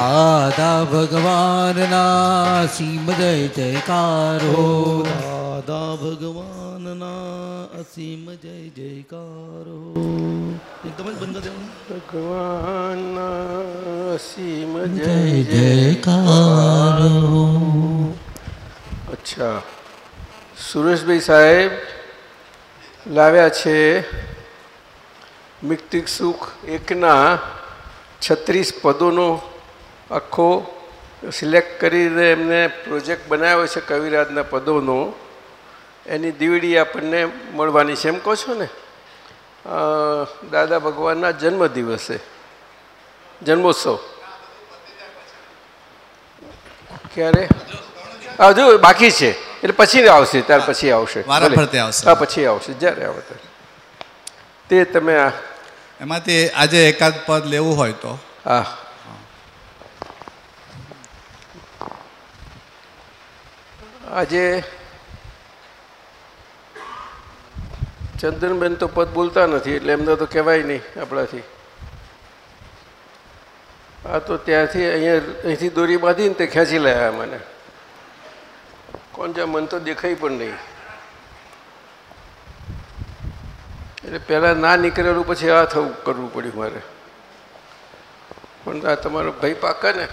દાદા ભગવાનના અસીમ જય જયકારો હો. દાદા ભગવાનના અસીમ જય જયકારો હો. એકદમ જ બંધ કરી અસીમ જય જયકારો અચ્છા. સુરેશભાઈ સાહેબ લાવ્યા છે મિક્તિક સુખ એકના છત્રીસ પદોનો આખો સિલેક્ટ કરીને એમને પ્રોજેક્ટ બનાવ્યો છે કવિરાજના પદોનો. એની દીવડી આપણને મળવાની છે. એમ કહો છો ને? દાદા ભગવાનના જન્મ દિવસે જન્મોત્સવ. ક્યારે? હજુ બાકી છે. એટલે પછી આવશે. ત્યાર પછી આવશે. હા પછી આવશે. જ્યારે આવે ત્યારે. તે તમે આ એમાંથી આજે એકાદ પદ લેવું હોય તો. હા. આજે ચંદનબેન તો પદ બોલતા નથી, એટલે એમને તો કહેવાય નહીં આપણાથી. આ તો ત્યાંથી અહીંયા અહીંથી દોરી બાંધીને તે ખેંચી લાયા મને. કોણ જ્યાં મન તો દેખાય પણ નહીં. એટલે પહેલાં ના નીકળેલું, પછી આ થવું કરવું પડ્યું મારે. પણ આ તમારો ભાઈ પાકા ને?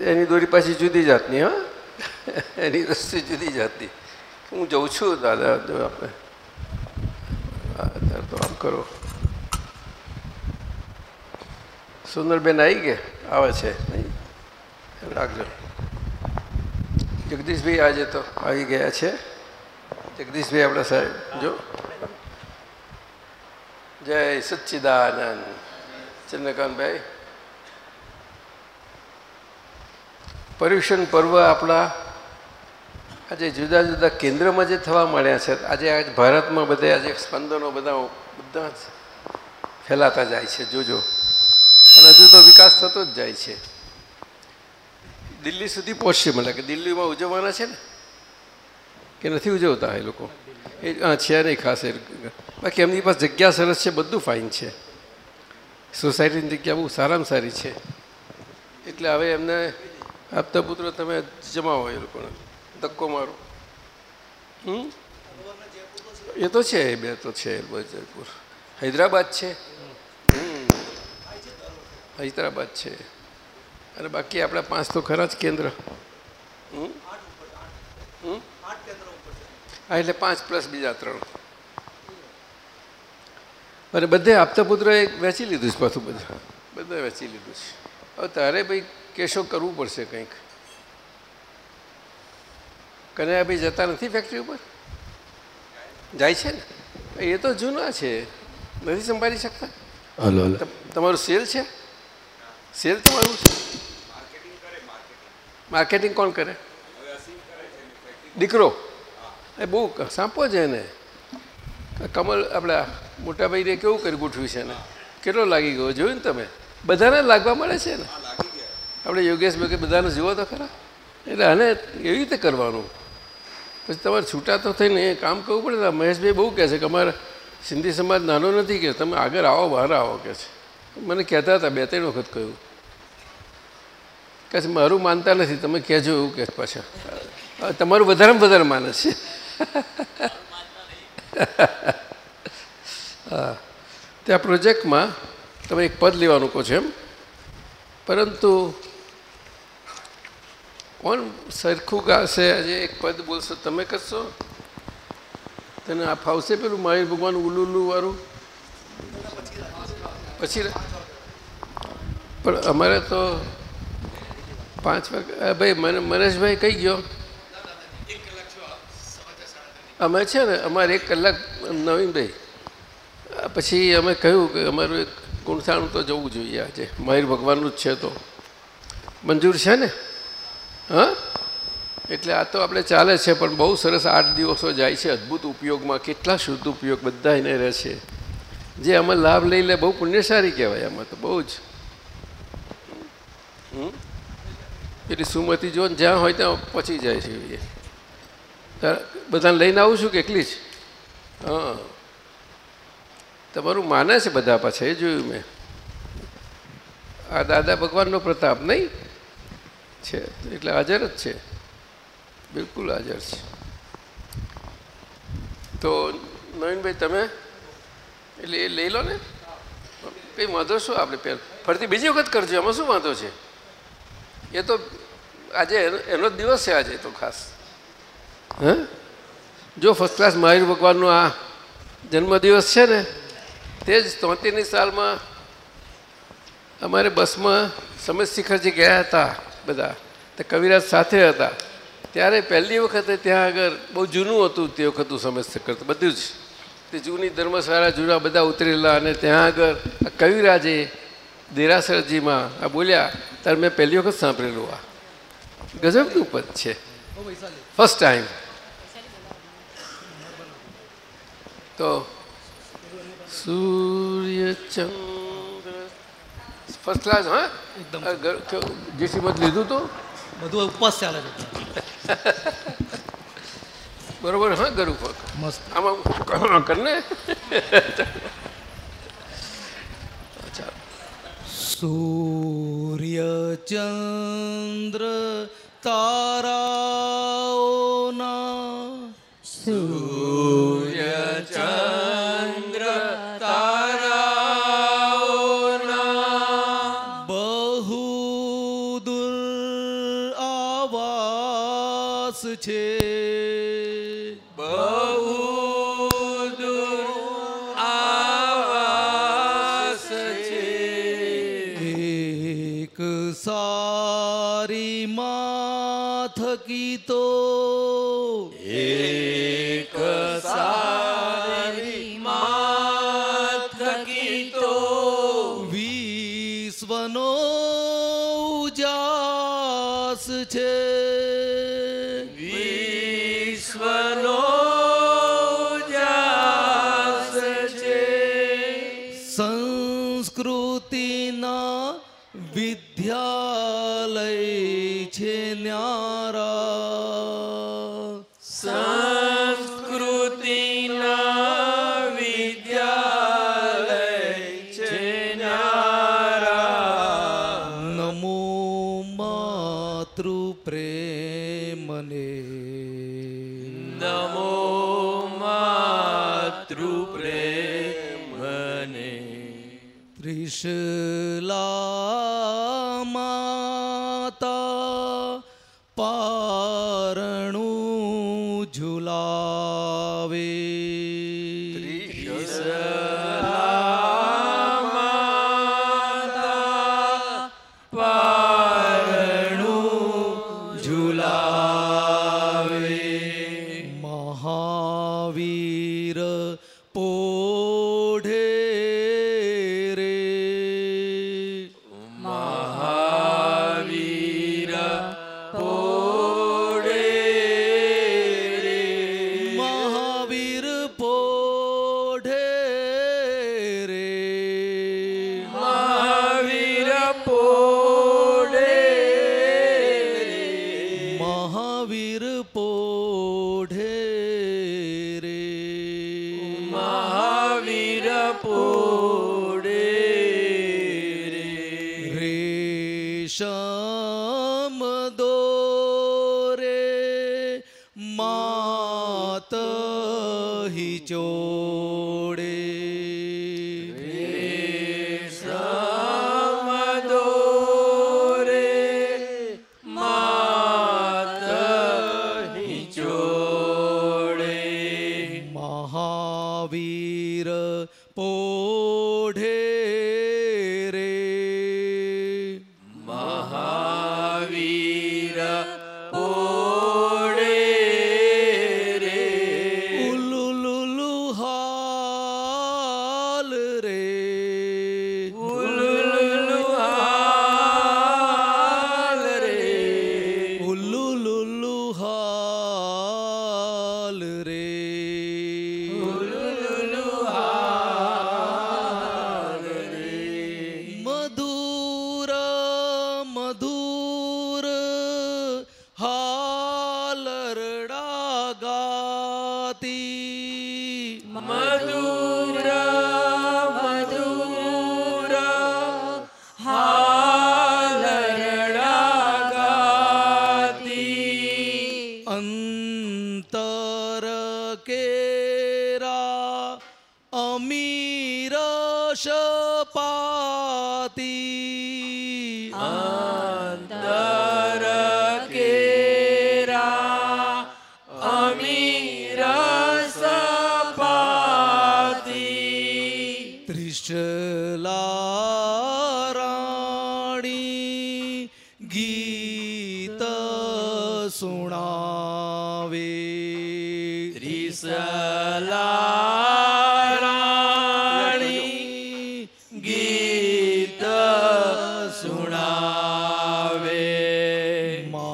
એની દોરી પાછી જુદી જાતની, હા. એની રસ્તી જુદી જતી હું જઉં છું દાદા, જો આપણે. તો આમ કરો. સુંદરબેન આવી ગયા? આવે છે, નહીં? રાખજો. જગદીશભાઈ આજે તો આવી ગયા છે. જગદીશભાઈ આપણા સાહેબ, જો. જય સચ્ચિદાનંદ. ચંદ્રકાંતભાઈ. પર્યુષણ પર્વ આપણા આજે જુદા જુદા કેન્દ્રમાં જે થવા મળ્યા છે, આજે આજ ભારતમાં બધે, આજે સ્પંદનો બધા બધા જ ફેલાતા જાય છે, જોજો. અને હજુ તો વિકાસ થતો જ જાય છે. દિલ્હી સુધી પહોંચશે, મને કે દિલ્હીમાં ઉજવવાના છે ને? કે નથી ઉજવતા એ લોકો? એ છે નહીં ખાસ બાકી એમની પાસે જગ્યા સરસ છે, બધું ફાઇન છે. સોસાયટીની જગ્યા બહુ સારામાં સારી છે. એટલે હવે એમને આપતા પુત્રો તમે જમાવો એ લોકોને. ધક્કો મારો. હમ? એ તો છે બે તો છે જયપુર હૈદરાબાદ છે. હૈદરાબાદ છે. અને બાકી આપણા પાંચ તો ખરા જ કેન્દ્ર? હા, એટલે પાંચ પ્લસ બીજા ત્રણ. અને બધે આપતા પુત્રોએ વેચી લીધું છે પાછું બધું? બધા વેચી લીધું છે. હવે તારે ભાઈ કેશો કરવું પડશે કંઈક. કનૈયાભાઈ જતા નથી ફેક્ટરી ઉપર? જાય છે ને? એ તો જૂના છે. નથી સંભાળી શકતા? હલો તમારું સેલ છે? સેલ તમારું છે? માર્કેટિંગ કોણ કરે? દીકરો? એ બહુ સાંપો છે એને. કમલ આપણા મોટાભાઈને કેવું કરી ગોઠવ્યું છે ને કેટલો લાગી ગયો? જોયું ને તમે? બધાને લાગવા મળે છે ને? આપણે યોગેશભાઈ કે બધાને જુઓ તો ખરા. એટલે આને એવી રીતે કરવાનું? પછી તમારે છૂટા તો થઈને કામ કરવું પડે મહેશભાઈ બહુ કહે છે કે અમારે સિંધી સમાજ નાનો નથી કે તમે આગળ આવો, બહાર આવો કે છે. મને કહેતા હતા બે ત્રણ વખત કહ્યું. કે મારું માનતા નથી, તમે કહેજો એવું કે પાછા. તમારું વધારેમાં વધારે માને છે. હા. ત્યાં પ્રોજેક્ટમાં તમે એક પદ લેવાનું કહો છો એમ. પરંતુ કોણ સરખું ગાશે આજે એક પદ બોલશો, તમે કરશો? તને આ ફાવશે પેલું મહાવીર ભગવાન ઉલુલું ઉલું વાળું પછી પણ અમારે તો પાંચ વાગે ભાઈ, મને મનેશભાઈ કઈ ગયો? અમે છે ને, અમારે એક કલાક નવીનભાઈ પછી અમે કહ્યું કે અમારું એક ગુણસાણું તો જવું જોઈએ આજે. માહિર ભગવાનનું જ છે તો. મંજૂર છે ને? હા? એટલે આ તો આપણે ચાલે છે, પણ બહુ સરસ આઠ દિવસો જાય છે અદ્ભુત ઉપયોગમાં. કેટલા શુદ્ધ ઉપયોગ બધા એને રહે છે. જે આમાં લાભ લઈ લે, બહુ પુણ્યશાળી કહેવાય આમાં તો, બહુ જ. એટલે સુમતિ જો જ્યાં હોય ત્યાં પહોંચી જાય છે બધાને લઈને આવું છું કે એકલી જ? હા. તમારું માને છે બધા પાછા, એ જોયું મેં. આ દાદા ભગવાનનો પ્રતાપ નહીં? છે. એટલે હાજર જ છે. બિલકુલ હાજર છે. તો નવીનભાઈ, તમે? એટલે એ લઈ લો ને. કંઈ વાંધો શું આપણે પહેલાં? ફરતી બીજી વખત કરજો. એમાં શું વાંધો છે? એ તો આજે એનો જ દિવસ છે આજે તો ખાસ. હે? જો ફર્સ્ટ ક્લાસ મહાવીર ભગવાનનો આ જન્મદિવસ છે ને, તે જ તોતેરની સાલમાં અમારે બસમાં સમેત શિખરજી ગયા હતા. બધા. તો કવિરાજ સાથે હતા. ત્યારે પહેલી વખતે ત્યાં આગળ બહુ જૂનું હતું, તે વખતનું સમેત શિખર તો બધું જ. તે જૂની ધર્મશાળા જૂના બધા ઉતરેલા અને ત્યાં આગળ આ કવિરાજે દેરાસરજીમાં આ બોલ્યા ત્યારે મેં પહેલી વખત સાંભળેલું આ. ગજબનું પદ છે. ફર્સ્ટ ટાઈમ તો સૂર્ય ચંદ્ર ફર્સ્ટ ક્લાસ હા એકદમ. જેસી મત લીધું તો? બધું ઉપવાસ ચાલે છે. બરોબર હા ગરુ પગ મસ્ત. આમાં કરને સૂર્ય ચંદ્ર તારાઓના બહુ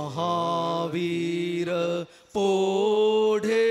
મહાવીર પોઢે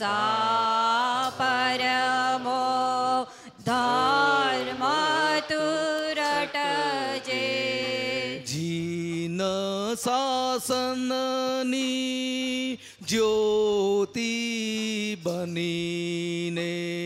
અહિંસા પરમો ધર્મ તુરટજે જીન શાસનની જ્યોતિ બનીને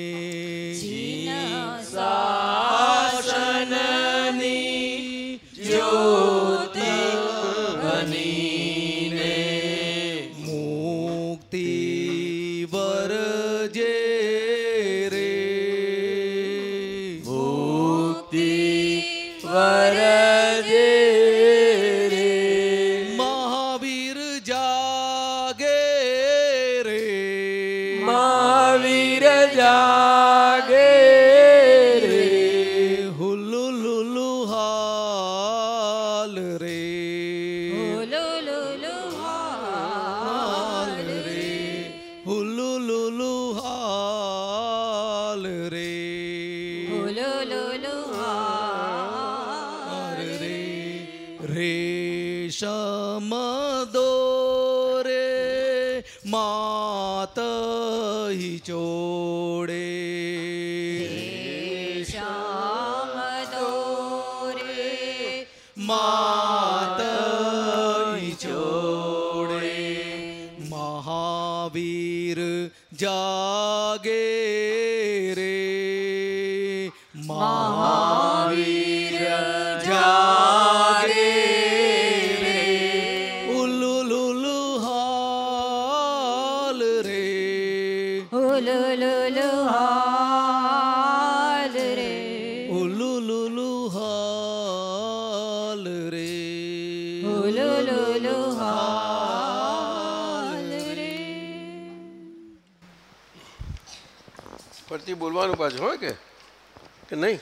કે નહીં?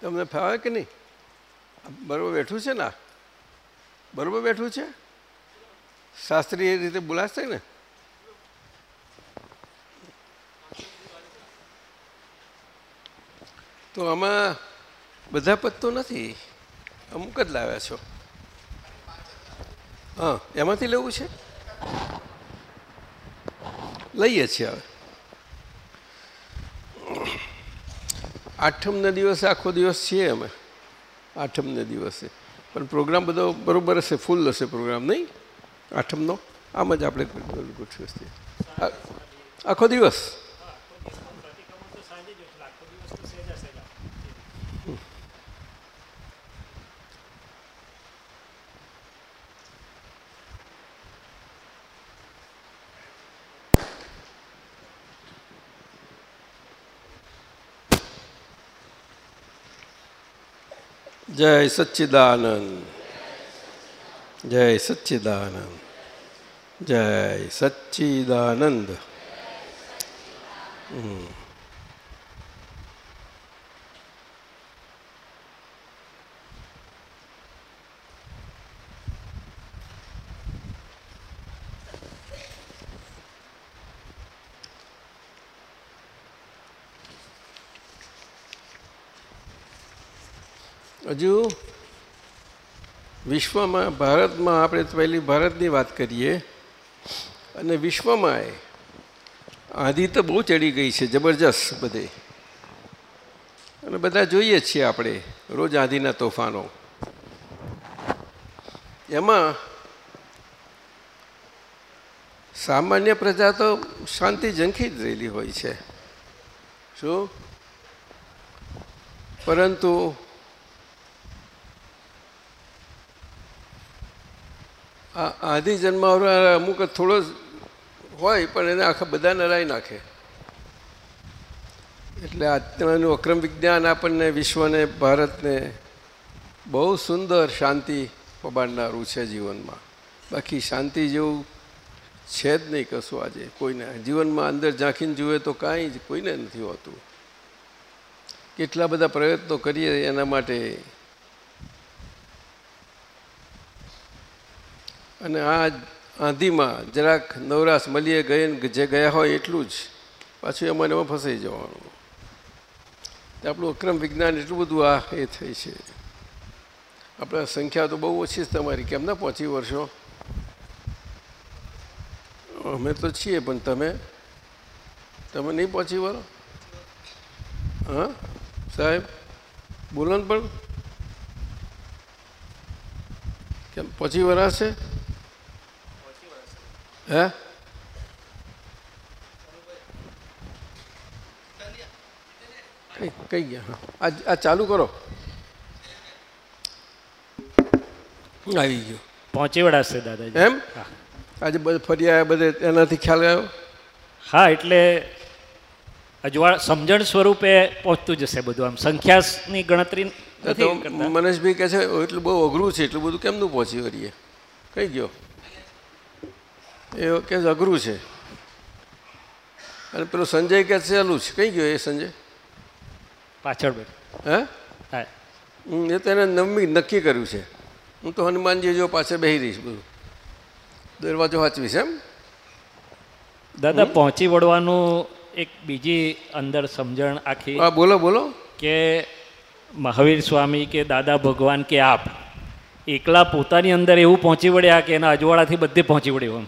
તમને ફાવે કે નહીં? બરોબર બેઠું છે ને? બરોબર બેઠું છે? શાસ્ત્રીય રીતે બોલાશે ને? તો આમાં બધા પદ તો નથી. અમુક જ લાવ્યા છો. હા, એમાંથી લેવું છે? લઈએ છીએ હવે. આઠમને દિવસે આખો દિવસ છીએ અમે. આઠમને દિવસે. પણ પ્રોગ્રામ બધો બરોબર હશે, ફૂલ હશે પ્રોગ્રામ, નહીં? આઠમનો? આમ જ આપણે છે આખો દિવસ? જય સચ્ચિદાનંદ. જય સચ્ચિદાનંદ. જય સચ્ચિદાનંદ. હમ. હજુ વિશ્વમાં, ભારતમાં આપણે પહેલી ભારતની વાત કરીએ, અને વિશ્વમાં એ આંધી તો બહુ ચડી ગઈ છે, જબરજસ્ત બધે. અને બધા જોઈએ છીએ આપણે રોજ આંધીના તોફાનો. એમાં સામાન્ય પ્રજા તો શાંતિ ઝંખી જ રહેલી હોય છે. શું? પરંતુ આ આદિ જન્મ અમુક થોડો હોય, પણ એને આખા બધા નરાઈ નાખે. એટલે આજનું અક્રમ વિજ્ઞાન આપણને વિશ્વને ભારતને બહુ સુંદર શાંતિ પબાડનારું છે જીવનમાં. બાકી શાંતિ જેવું છે જ નહીં કશું આજે કોઈને. જીવનમાં અંદર ઝાંખીને જુએ તો કાંઈ જ કોઈને નથી હોતું. કેટલા બધા પ્રયત્નો કરીએ એના માટે અને આ આંધીમાં જરાક નવરાશ મળીએ ગઈ જે ગયા હોય એટલું જ. પાછું એમાં એમાં ફસાઈ જવાનું. આપણું અક્રમ વિજ્ઞાન એટલું બધું આ એ થઈ છે. આપણે સંખ્યા તો બહુ ઓછી છે તમારી. કેમ ના પહોંચી વર્ષો? અમે તો છીએ, પણ તમે? તમે નહીં પહોંચી વળો હા? સાહેબ, બોલો ને પણ. કેમ, પહોંચી વરાશે હે કઈ કઈ ગયા? હા. આ આ ચાલુ કરો. આવી ગયો. પહોંચી વળાશે દાદાજી. એમ? આજે બધે ફરી આવ્યા બધે એનાથી ખ્યાલ આવ્યો? હા એટલે અજવાળ સમજણ સ્વરૂપે પહોંચતું જશે બધું આમ. સંખ્યાની ગણતરી તો નથી કરતા. મનેશભાઈ કહે છે એટલું બહુ અઘરું છે એટલું બધું કેમનું પહોંચી વળીએ? કઈ ગયો? એ કે અઘરું છે. અને પેલો સંજય કે સહેલું છે. કઈ ગયો એ સંજય? પાછળ હે? એ તો એને નવમી નક્કી કર્યું છે. હું તો હનુમાનજી જો પાછળ બેસી રહીશ બધું. દરવાજો વાંચવીશ એમ? દાદા પહોંચી વળવાનું એક બીજી અંદર સમજણ આખી હા બોલો બોલો. કે મહાવીર સ્વામી કે દાદા ભગવાન કે આપ એકલા પોતાની અંદર એવું પહોંચી વળ્યા કે એના અજવાળાથી બધે પહોંચી વળ્યું એમ?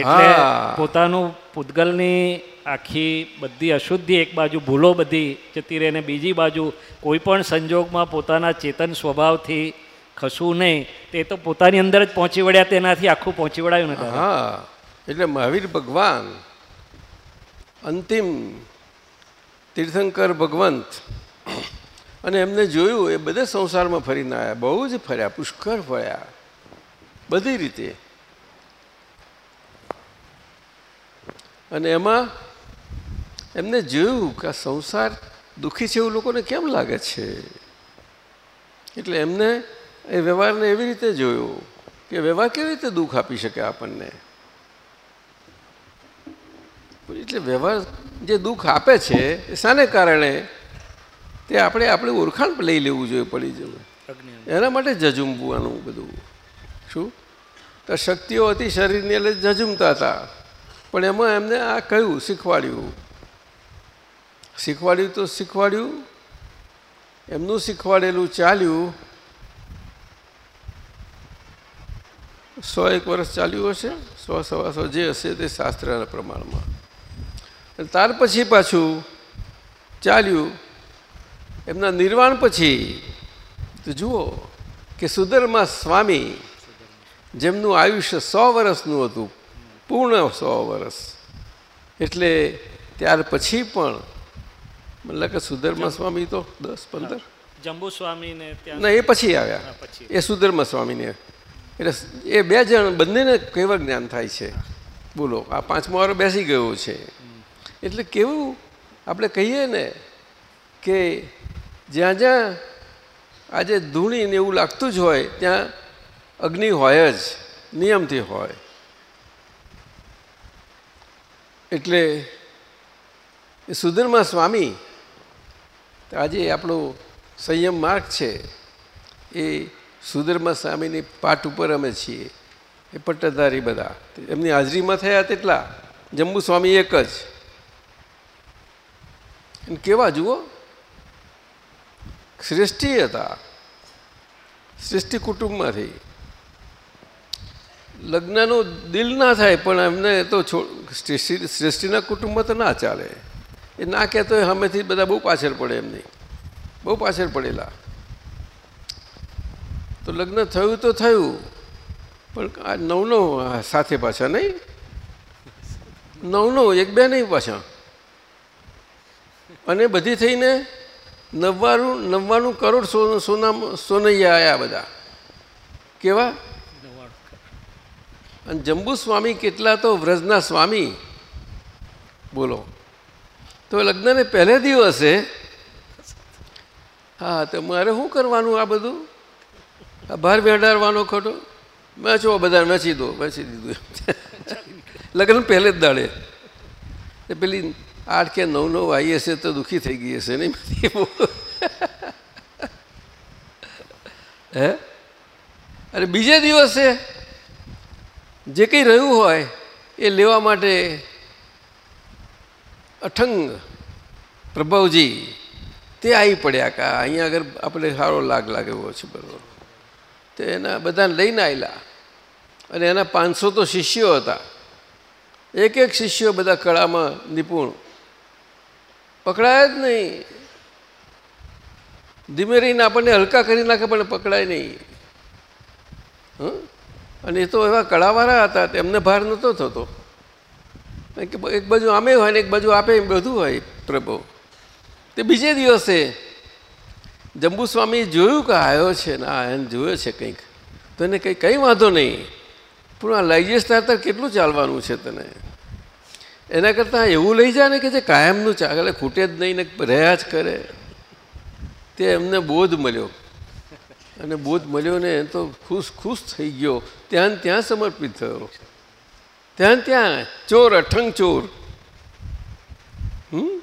એટલે પોતાનું પૂતગલની આખી બધી અશુદ્ધિ એક બાજુ ભૂલો બધી જતી રહે ને બીજી બાજુ કોઈ પણ સંજોગમાં પોતાના ચેતન સ્વભાવથી ખસવું નહીં તે તો પોતાની અંદર જ પહોંચી વળ્યા તેનાથી આખું પહોંચી વળાયું નથી હા એટલે મહાવીર ભગવાન અંતિમ તીર્થંકર ભગવંત અને એમને જોયું એ બધે સંસારમાં ફરીને આવ્યા બહુ જ ફર્યા પુષ્કળ ફર્યા બધી રીતે. અને એમાં એમને જોયું કે આ સંસાર દુઃખી છે એવું લોકોને કેમ લાગે છે? એટલે એમને એ વ્યવહારને એવી રીતે જોયો કે વ્યવહાર કેવી રીતે દુઃખ આપી શકે આપણને? એટલે વ્યવહાર જે દુઃખ આપે છે એ શાને કારણે તે આપણે આપણે ઓળખાણ લઈ લેવું જોઈએ પડી જવું. એના માટે જજુમવાનું બધું. શું? તો શક્તિઓ હતી શરીરની એટલે જજુમતા હતા. પણ એમાં એમને આ કહ્યું શીખવાડ્યું. શીખવાડ્યું તો શીખવાડ્યું. એમનું શીખવાડેલું ચાલ્યું. સો એક વર્ષ ચાલ્યું હશે? સો, સવા સો જે હશે તે શાસ્ત્રના પ્રમાણમાં. ત્યાર પછી પાછું ચાલ્યું. એમના નિર્વાણ પછી, તો જુઓ કે સુધર્મા સ્વામી, જેમનું આયુષ્ય સો વર્ષનું હતું પૂર્ણ સો વર્ષ એટલે ત્યાર પછી પણ મને કે સુધર્મા સ્વામી તો દસ પંદર? જંબુ સ્વામીને ના એ પછી આવ્યા. એ સુધર્મા સ્વામીને. એટલે એ બે જણ બંનેને કેવા જ્ઞાન થાય છે? બોલો આ પાંચમો વારો બેસી ગયો છે. એટલે કેવું આપણે કહીએ ને કે જ્યાં જ્યાં આજે ધૂણીને એવું લાગતું જ હોય ત્યાં અગ્નિ હોય જ નિયમથી હોય. એટલે એ સુધર્મા સ્વામી, આજે આપણો સંયમ માર્ગ છે, એ સુધર્મા સ્વામીની પાઠ ઉપર અમે છીએ. એ પટ્ટધારી બધા. એમની હાજરીમાં થયા તેટલા. જંબુ સ્વામી એક જ. કેવા જુઓ? શ્રેષ્ઠી હતા. શ્રેષ્ઠી કુટુંબમાંથી. લગ્નનું દિલ ના થાય, પણ એમને તો શ્રેષ્ઠિના કુટુંબમાં તો ના ચાલે. એ ના કહેતો હોય, હમેથી બધા બહુ પાછળ પડે એમની. બહુ પાછળ પડેલા. તો લગ્ન થયું તો થયું, પણ આ નવ નવ સાથે પાછા નહીં? નવ નવ એક બે નહીં પાછા. અને બધી થઈને નવ્વાણું નવ્વાણું કરોડ સોના સોનૈયા આવ્યા બધા. કેવા? અને જંબુ સ્વામી કેટલા તો વ્રજના સ્વામી? બોલો. તો લગ્નને પહેલે દિવસે, હા, તો મારે શું કરવાનું આ બધું? આ બહાર બેડાડવાનો ખોટો? વેચો બધા વેચી દો, વેચી દીધું લગ્ન પહેલે જ દાડે. એ પેલી આઠ કે નવ નવ આવી હશે તો દુઃખી થઈ ગઈ હશે, નહીં? હે? અરે બીજે દિવસે જે કંઈ રહ્યું હોય એ લેવા માટે અઠંગ પ્રભાવજી, તે આવી પડ્યા કા? અહીંયા આગળ આપણે સારો લાગ લાગે એવો છે બરોબર તો એના બધાને લઈને આવેલા અને એના પાંચસો તો શિષ્યો હતા. એક એક શિષ્યો બધા કળામાં નિપુણ. પકડાય જ નહીં. ધીમે રહીને આપણને હલકા કરી નાખે પણ પકડાય નહીં. હં? અને એ તો એવા કળાવાળા હતા, તેમને ભાર નહોતો થતો. એક બાજુ આમે હોય ને એક બાજુ આપે એમ બધું હોય પ્રભુ. તે બીજે દિવસે જંબુ સ્વામી જોયું કે આવ્યો છે ને, આ એને જોયો છે કંઈક. તો એને કંઈ કંઈ વાંધો નહીં. પણ આ લઈ જઈશ ત્યાં કેટલું ચાલવાનું છે તને? એના કરતાં એવું લઈ જાય ને કે જે કાયમનું ચાલે ખૂટે જ નહીં ને રહ્યા જ કરે. તે એમને બોધ મળ્યો. અને બોધ મળ્યો ને તો ખુશ ખુશ થઈ ગયો. ત્યાં ત્યાં સમર્પિત થયો ત્યાં ત્યાં ચોર, અઠંગ ચોર. હમ?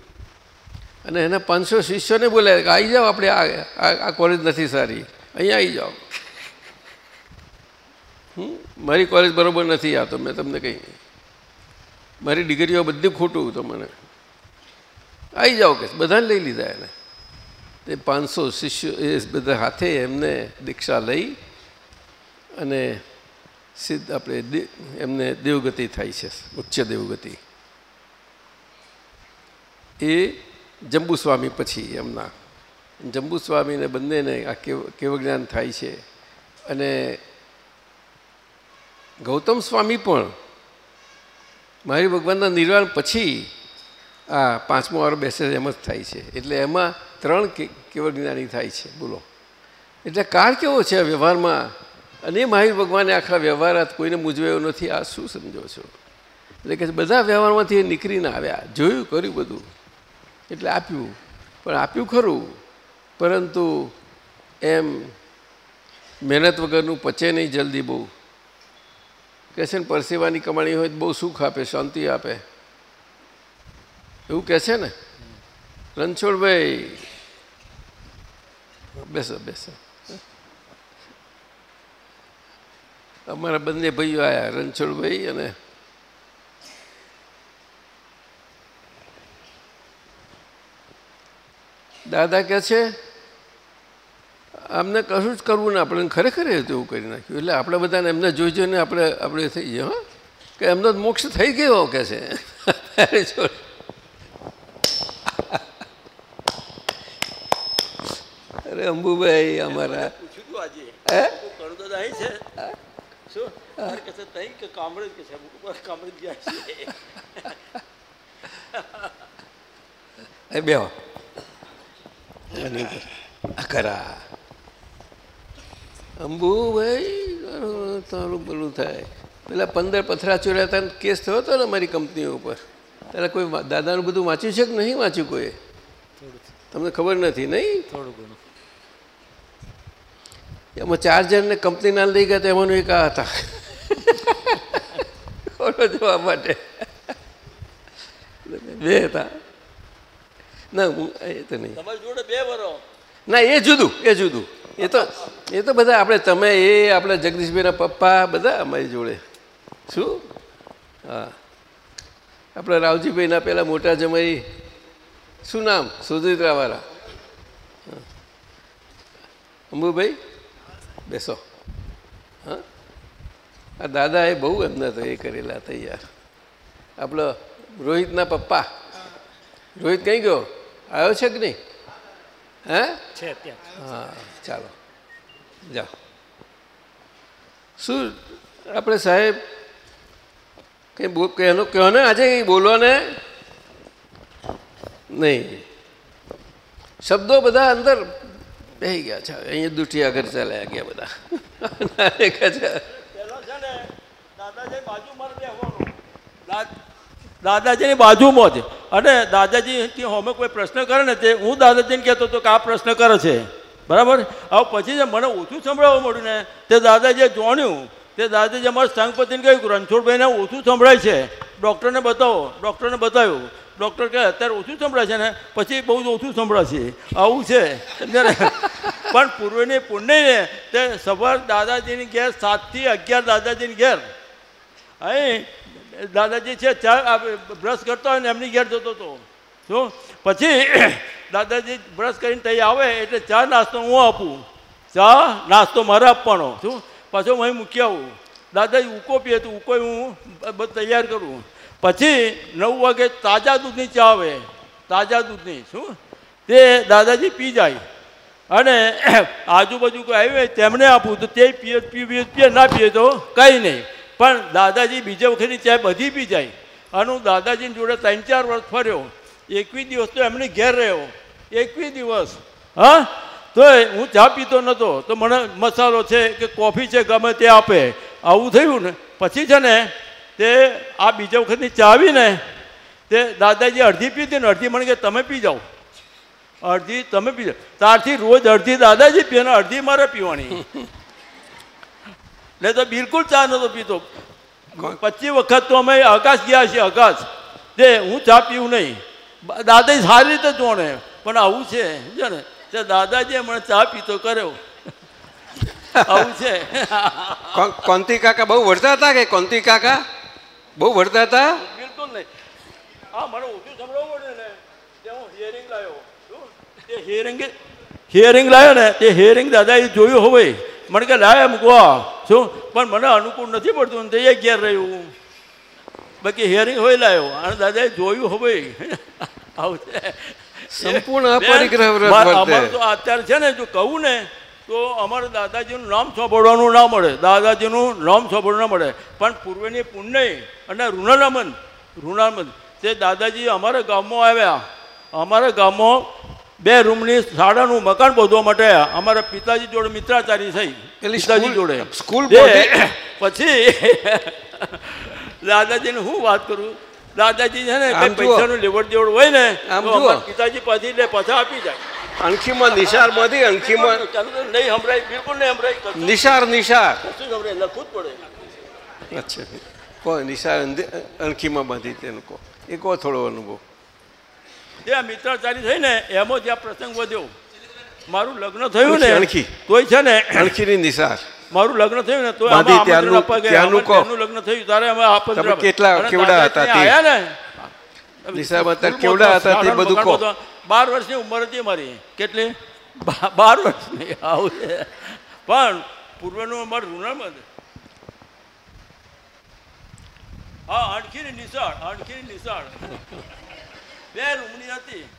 અને એના પાંચસો શિષ્યોને બોલાય કે આવી જાઓ આપણે આ કોલેજ નથી સારી. અહીંયા આવી જાઓ. મારી કોલેજ બરાબર નથી આ તો મેં તમને કહી. મારી ડિગ્રીઓ બધી ખોટું તો મને. આવી જાઓ કે બધાને લઈ લીધા એને. તે પાંચસો શિષ્યો એ બધા હાથે એમને દીક્ષા લઈ અને સિદ્ધ આપણે એમને દેવગતિ થાય છે, ઉચ્ચ દેવગતિ. એ જંબુસ્વામી પછી એમના. જંબુસ્વામીને બંનેને આ કેવ કેવજ્ઞાન થાય છે. અને ગૌતમ સ્વામી પણ મારી ભગવાનના નિર્વાણ પછી આ પાંચમો વાર બેસે એમ જ થાય છે. એટલે એમાં ત્રણ કેવળ જ્ઞાની થાય છે, બોલો. એટલે કાળ કેવો છે વ્યવહારમાં? અને મહાવીર ભગવાને આખા વ્યવહાર કોઈને મૂંઝવ્યો નથી. આ શું સમજો છો? એટલે કે બધા વ્યવહારમાંથી એ નીકળીને આવ્યા. જોયું, કર્યું બધું. એટલે આપ્યું. પણ આપ્યું ખરું. પરંતુ એમ મહેનત વગરનું પચે નહીં જલ્દી બહુ. કહે છે ને, પરસેવાની કમાણી હોય તો બહુ સુખ આપે, શાંતિ આપે. એવું કહે છે ને? રણછોડભાઈ, બેસો બેસો. અમારા બંને ભાઈઓ આવ્યા રણછોડભાઈ અને દાદા કહે છે આમને કશું જ કરવું ને આપણે ખરેખર એવું કરી નાખ્યું. એટલે આપણે બધાને એમને જોઈ જોઈને આપણે આપણે થઈ ગયા હો. કે એમનો જ મોક્ષ થઈ ગયો કે છે. અરે છોડ. અરે અંબુભાઈ અમારા હે એ બેહો. એની ગયા આ ખરા અંબુભાઈ તારું- તારું પેલું થાય. પેલા પંદર પથરા ચોર્યા હતા કેસ થયો હતો ને અમારી કંપનીઓ ઉપર. ત્યારે કોઈ દાદાનું બધું વાંચ્યું છે કે નહીં વાંચ્યું કોઈ? તમને ખબર નથી નહીં? થોડું ઘણું. એમાં ચાર જણને કંપનીના લઈ ગયા તો એમાંનું એક આ હતા. ખોટો જોવા માટે. બે હતા. ના હું એ તો નહીં. જોડે બે વરો ના એ જુદું એ જુદું. એ તો એ તો બધા આપણે તમે એ આપણે જગદીશભાઈના પપ્પા બધા અમારી જોડે. શું? હા. આપણે રાવજીભાઈના પહેલાં મોટા જમાઈ. શું નામ? સુધીત્રાવાળા. અંબુભાઈ? બેસો. હા? આ દાદાએ બહુ એમના તો એ કરેલા તૈયાર. આપણો રોહિતના પપ્પા. રોહિત કઈ ગયો? આવ્યો છે કે નહીં? હે? છે હા ચાલો. જાઓ. શું આપણે સાહેબ કંઈ બો કહેનો કહો ને આજે કંઈ બોલો ને નહીં. શબ્દો બધા અંદર બેસી ગયા છે. અહીંયા દુઠિયા ઘર ચાલ્યા ગયા બધા. દાદાજીની બાજુમાં જ અને દાદાજી અમે કોઈ પ્રશ્ન કરે ને તે હું દાદાજીને કહેતો હતો કે આ પ્રશ્ન કરે છે. બરાબર? હવે પછી જે મને ઓછું સંભળાવવા મળ્યું ને, તે દાદાજીએ જોણ્યું. તે દાદાજી અમારા સંઘપતિને કહ્યું કે રણછોડભાઈને ઓછું સંભળાય છે. ડૉક્ટરને બતાવો, ડૉક્ટરને બતાવ્યું. ડૉક્ટર કહે, અત્યારે ઓછું સંભળાય છે ને? પછી બહુ જ ઓછું સંભળાશે આવું છે. પણ પૂર્વની પુણ્યને તે સવાર દાદાજીની ઘેર, સાતથી અગિયાર દાદાજીની ઘેર. અહીં દાદાજી છે ચા બ્રશ કરતો હોય ને એમની ઘેર જતો હતો. શું પછી દાદાજી બ્રશ કરીને તઈ આવે એટલે ચા નાસ્તો હું આપું. ચા નાસ્તો મારે આપવાનો. શું પાછો હું અહીં મૂકી આવું. દાદાજી ઉકો પીએ તો ઉકો હું તૈયાર કરું. પછી નવ વાગે તાજા દૂધની ચા આવે. તાજા દૂધની શું? તે દાદાજી પી જાય. અને આજુબાજુ કોઈ હોય તેમને આપું, તો તે પીએ પીએ પીએ ના પીએ તો કંઈ નહીં. પણ દાદાજી બીજા વખતની ચા બધી પી જાય. અને હું દાદાજીની જોડે ત્રણ ચાર વર્ષ ફર્યો. એકવીસ દિવસ તો એમની ઘેર રહ્યો. એકવીસ દિવસ. હા? તો હું ચા પીતો નહોતો. તો મને મસાલો છે કે કોફી છે ગમે તે આપે. આવું થયું ને. પછી છે ને તે આ બીજા વખતની ચા આવી ને તે દાદાજી અડધી પીધી ને અડધી મને કે તમે પી જાઓ. અડધી તમે પી જાઓ. ત્યારથી રોજ અડધી દાદાજી પીએ ને અડધી મારે પીવાની. એટલે તો બિલકુલ ચા નતો પીતો. પચીસ વખત તો અમે આકાશ ગયા છીએ આકાશ તે હું ચા પીવું નહીં. દાદાજી સારી રીતે જોણે પણ આવું છે સમજો ને તે દાદાજીએ મને ચા પીતો કર્યો. આવું છે. કોંતી કાકા બહુ વળતા હતા કે કોંતી કાકા? બહુ વળતા હતા? બિલકુલ નહીં. હા મને ઓછું સંભળાવવું પડે ને તે હું હિયરિંગ લાવ્યો. શું? તે હિયરિંગ હિયરિંગ લાવ્યો ને તે હિયરિંગ દાદાએ જોયું હોય. મને કે લાય મૂકવા શું? પણ મને અનુકૂળ નથી પડતું ને તે એ ઘેર રહ્યું બાકી હિયરિંગ હોય લાવ્યો અને દાદાએ જોયું હવે આવું છે. સંપૂર્ણ. અમારું તો અત્યારે છે ને જો કહું ને તો અમારે દાદાજીનું નામ સાંભળવાનું ના મળે. દાદાજીનું નામ સાંભળવું ના મળે. પણ પૂર્વેની પુણ્ય અને ઋણારામન ઋણારામન તે દાદાજી અમારા ગામમાં આવ્યા. અમારા ગામમાં બે રૂમની શાળાનું મકાન બાંધવા માટે અમારા પિતાજી જોડે મિત્રાચારી થઈ. પિતાજી જોડે. સ્કૂલ પછી દાદાજીને હું વાત કરું? દાદાજી છે ને પૈસાનું લેવડ દેવડ હોય ને પિતાજી પછી લે પાછા આપી જાય. અંખીમાં નિશાર બધી અંખીમાં નહીં સંભળાય બિલકુલ નહીં સંભળાય. નિશાર નિશાર કશું સંભળાય લખવું જ પડે. અચ્છા. નિશાળ અંધે- અણખીમાં બાંધી તેનું કહો એ કહો થોડો અનુભવ? એ આ મિત્રાચારી થઈ ને એમાં જ્યાં પ્રસંગ વધ્યો. મારું લગ્ન થયું ને અણખી. તોય છે ને અણખીની નિશાળ. મારું લગ્ન થયું ને તો. લગ્ન થયું. તારે અમે કેટલા- કેવડા હતા તે? ને? નિશાળમાં બતા કેવડા હતા તે બધું કહો. બાર વર્ષની ઉંમર હતી મારી. કેટલી? બાર વર્ષની. આવું પણ પૂર્વનું અમારું ઋણામાં હા, અણખીની નિશાળ અણખીની નિશાળ બે રૂમની હતી.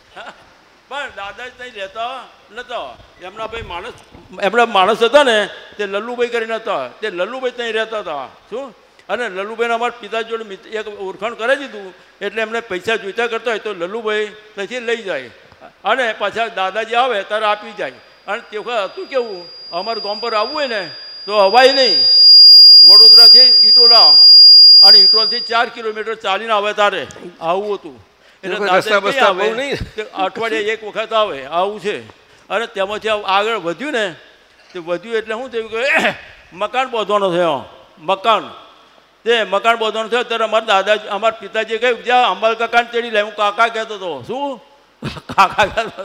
પણ દાદા ત્યાં રહેતા નતા. એમના ભાઈ માણસ, એમના માણસ હતા ને, તે લલ્લુભાઈ કરીને હતા. તે લલ્લુભાઈ ત્યાં રહેતા હતા. શું? અને લલ્લુભાઈને અમારા પિતા જોડે એક ઓળખાણ કરાવી દીધું. એટલે એમને પૈસા જોઈતા કરતા હોય તો લલ્લુભાઈ ત્યાંથી લઈ જાય. અને પાછા દાદાજી આવે, ત્યારે આપી જાય. અને તે વખત હતું કેવું? અમારું ગામ પર આવવું હોય ને, તો અવાય નહીં. વડોદરાથી ઈટોલા. અને ઇટોલથી ચાર કિલોમીટર ચાલીને આવે તારે. આવું હતું. એટલે અઠવાડિયે એક વખત આવે. આવું છે. અને તેમાંથી આગળ વધ્યું ને તે વધ્યું એટલે શું થયું કે મકાન બોધવાનો થયો મકાન. તે મકાન બોધવાનો થયો. ત્યારે અમારા દાદા અમારા પિતાજીએ કહ્યું જ્યાં અંબાલ કાકાને તેડી લે. હું કાકા કહેતો હતો. શું? કાકા કહેતો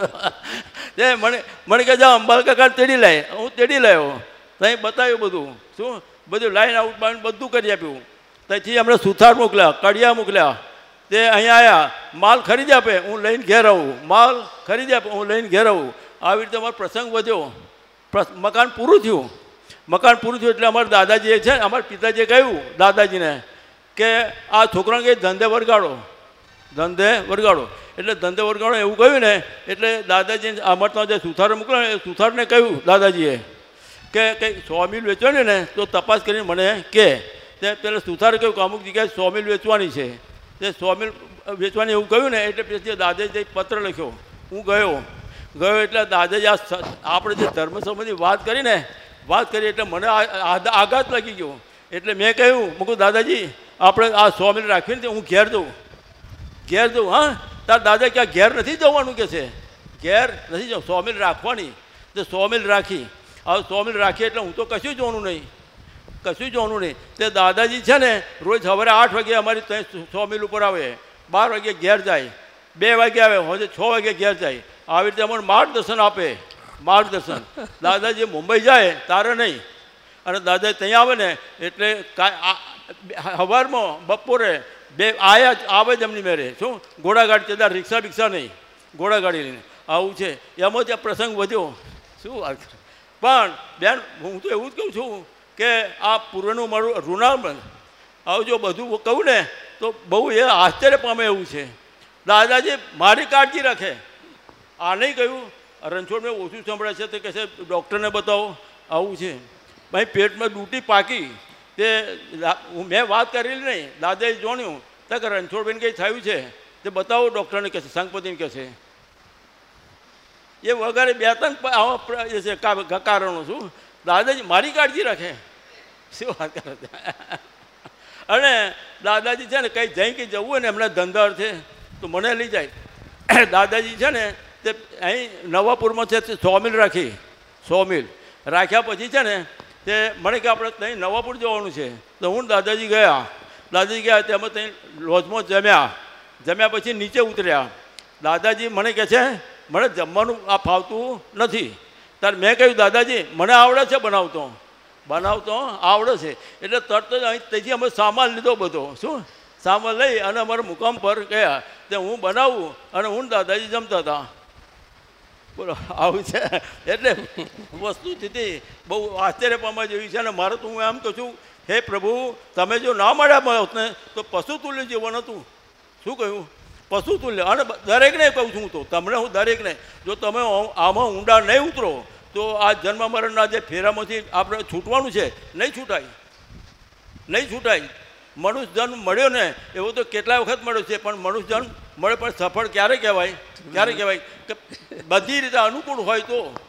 તે મને મને કહે જ્યાં અંબાલ કાકાને તેડી લે. હું તેડી લાવ્યો ત્યાં બતાવ્યું બધું. શું? બધું લાઈન આઉટ બાઈન બધું કરી આપ્યું. ત્યાંથી અમને સુથાર મોકલ્યા, કડિયા મોકલ્યા. તે અહીંયા આવ્યા માલ ખરીદી આપે હું લઈને ઘેર આવું. માલ ખરીદી આપે હું લઈને ઘેર આવું. આવી રીતે અમારો પ્રસંગ વધ્યો. મકાન પૂરું થયું. મકાન પૂરું થયું એટલે અમારા દાદાજીએ છે, અમારા પિતાજીએ કહ્યું, દાદાજીને કે આ છોકરાને કંઈ ધંધે વરગાડો ધંધે વરગાડો એટલે ધંધે વરગાડો એવું કહ્યું ને, એટલે દાદાજીને અમારતા જે સુથાર મોકલ્યો એ સુથારને કહ્યું દાદાજીએ કે કંઈક સો વેચવાની ને, તો તપાસ કરીને મને કે. તે પેલા સુથારે કહ્યું કે અમુક જગ્યાએ સો મિલ વેચવાની છે. તે સો મિલ વેચવાની એવું કહ્યું ને, એટલે પછી દાદાજીએ પત્ર લખ્યો. હું ગયો. ગયો એટલે દાદાજી આ આપણે જે ધર્મ સંબંધી વાત કરી ને, વાત કરી એટલે મને આઘાત લાગી ગયો. એટલે મેં કહ્યું મૂકું દાદાજી, આપણે આ સો મિલ રાખીને હું ઘેર જઉં. ઘેર જઉં, હા? તાર દાદા ક્યાં ઘેર નથી જવાનું કે છે? ઘેર નથી જવું, સો મિલ રાખવાની. તો સો મિલ રાખી. હવે સો મિલ રાખી એટલે હું તો કશું જોવાનું નહીં. કશું જોવાનું નહીં. તે દાદાજી છે ને રોજ સવારે આઠ વાગે અમારી ત્યાં સો મિલ ઉપર આવે. બાર વાગે ઘેર જાય. બે વાગે આવે હોજે છ વાગે ઘેર જાય. આવી રીતે અમને માર્ગદર્શન આપે. માર્ગદર્શન. દાદાજી મુંબઈ જાય તારે નહીં. અને દાદા ત્યાં આવે ને એટલે સવારમાં બપોરે બે આયા જ- આવે જ એમની મેરે શું? ઘોડાગાડી ચડતા રિક્ષા બિક્ષા નહીં. ઘોડાગાડી લઈને. આવું છે. એમાં ત્યાં પ્રસંગ વધ્યો. શું વાત પણ બેન હું તો એવું જ કહું છું. કે આ પૂર્વનું મારું ઋણામણ આવું જો બધું કહું ને, તો બહુ એ આશ્ચર્ય પામે એવું છે. દાદાજી, મારી કાળજી રાખે. આ નહીં કહ્યું, રણછોડ મેં ઓછું સંભળાય છે, તે કહે છે, ડૉક્ટરને બતાવો, આવું છે. ભાઈ, પેટમાં ડૂટી પાકી, તે મેં વાત કરેલી નહીં, દાદાએ જોણ્યું. તો કે રણછોડબેન કંઈ થયું છે. તે બતાવો, ડૉક્ટરને કહે છે, સંગપતિને કહે છે. એ વગરે બે ત્રણ આવા છે કારણો શું? દાદાજી, મારી કાળજી રાખે. શું વાત કરો અને દાદાજી છે ને કંઈ જઈ કંઈ જવું હોય ને એમના ધંધા અર્થે તો મને લઈ જાય. દાદાજી છે ને, તે અહીં નવાપુરમાં છે, તે સો મિલ રાખી, સો મિલ. રાખ્યા પછી છે ને, તે મને કે આપણે ત્યાં નવાપુર જવાનું છે. તો હું દાદાજી ગયા. દાદાજી ગયા તેમાં ત્યાં લોજમાં જમ્યા. જમ્યા પછી નીચે ઉતર્યા. દાદાજી મને કહે છે, મને જમવાનું આ ફાવતું નથી. ત્યારે મેં કહ્યું, દાદાજી, મને આવડે છે બનાવતો. બનાવતો આવડે છે. એટલે તરત જ અહીં તેથી અમે સામાન લીધો બધો, શું? સામાન લઈ અને અમારા મુકામ પર ગયા. તે હું બનાવું અને હું દાદાજી જમતા હતા. બોલો, આવું છે? એટલે વસ્તુ સ્થિતિ બહુ આશ્ચર્ય પામવા જેવી છે. અને મારે તો હું એમ કહું છું, હે પ્રભુ, તમે જો ના મળ્યા ને તો પશુ તુલ્ય જીવન હતું. શું કહ્યું? પશુ તુલ્ય અને દરેકને કહું છું તો, તમને હું દરેકને, જો તમે આમાં ઊંડા નહીં ઉતરો તો આ જન્મ મરણના જે ફેરામાંથી આપણે છૂટવાનું છે, નહીં છૂટાય. નહીં છૂટાય. મનુષ્ય જન્મ મળ્યો ને, એવો તો કેટલા વખત મળ્યો છે, પણ મનુષ્ય જન્મ મળે પણ સફળ ક્યારે કહેવાય? ક્યારે કહેવાય? કે બધી રીતે અનુકૂળ હોય તો.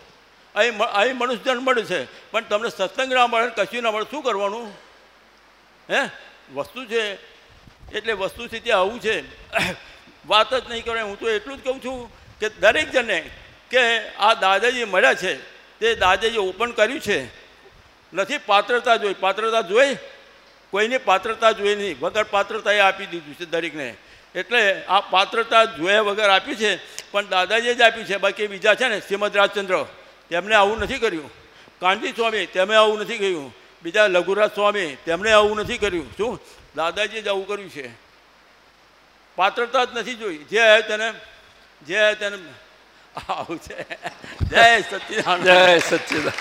અહીં અહીં મનુષ્ય જન્મ મળે છે. પણ તમને સત્સંગ ના મળે કશું ના મળે, શું કરવાનું? હે? વસ્તુ છે. એટલે વસ્તુ સ્થિતિ આવું છે. વાત જ નહીં કરે હું તો એટલું જ કહું છું કે દરેક જણને કે આ દાદાજી મળ્યા છે તે દાદાજી ઓપન કર્યું છે, નથી પાત્રતા જોઈ પાત્રતા જોઈ? કોઈની પાત્રતા જોઈ નહીં વગર પાત્રતાએ આપી દીધું છે દરેકને. એટલે આ પાત્રતા જોયા વગર આપી છે, પણ દાદાજીએ જ આપી છે. બાકી બીજા છે ને, શ્રીમદ રાજચંદ્ર, તેમણે આવું નથી કર્યું. કાંડી સ્વામી, તેમણે આવું નથી કર્યું. બીજા લઘુરાજ સ્વામી, તેમણે આવું નથી કર્યું. શું? દાદાજીએ જ આવું કર્યું છે. પાત્રતા જ નથી જોઈ. જે આવ્યો તેને, જે આવ્યો તેને આવું છે જય સચિદાનંદ જય સચ્ચિદાન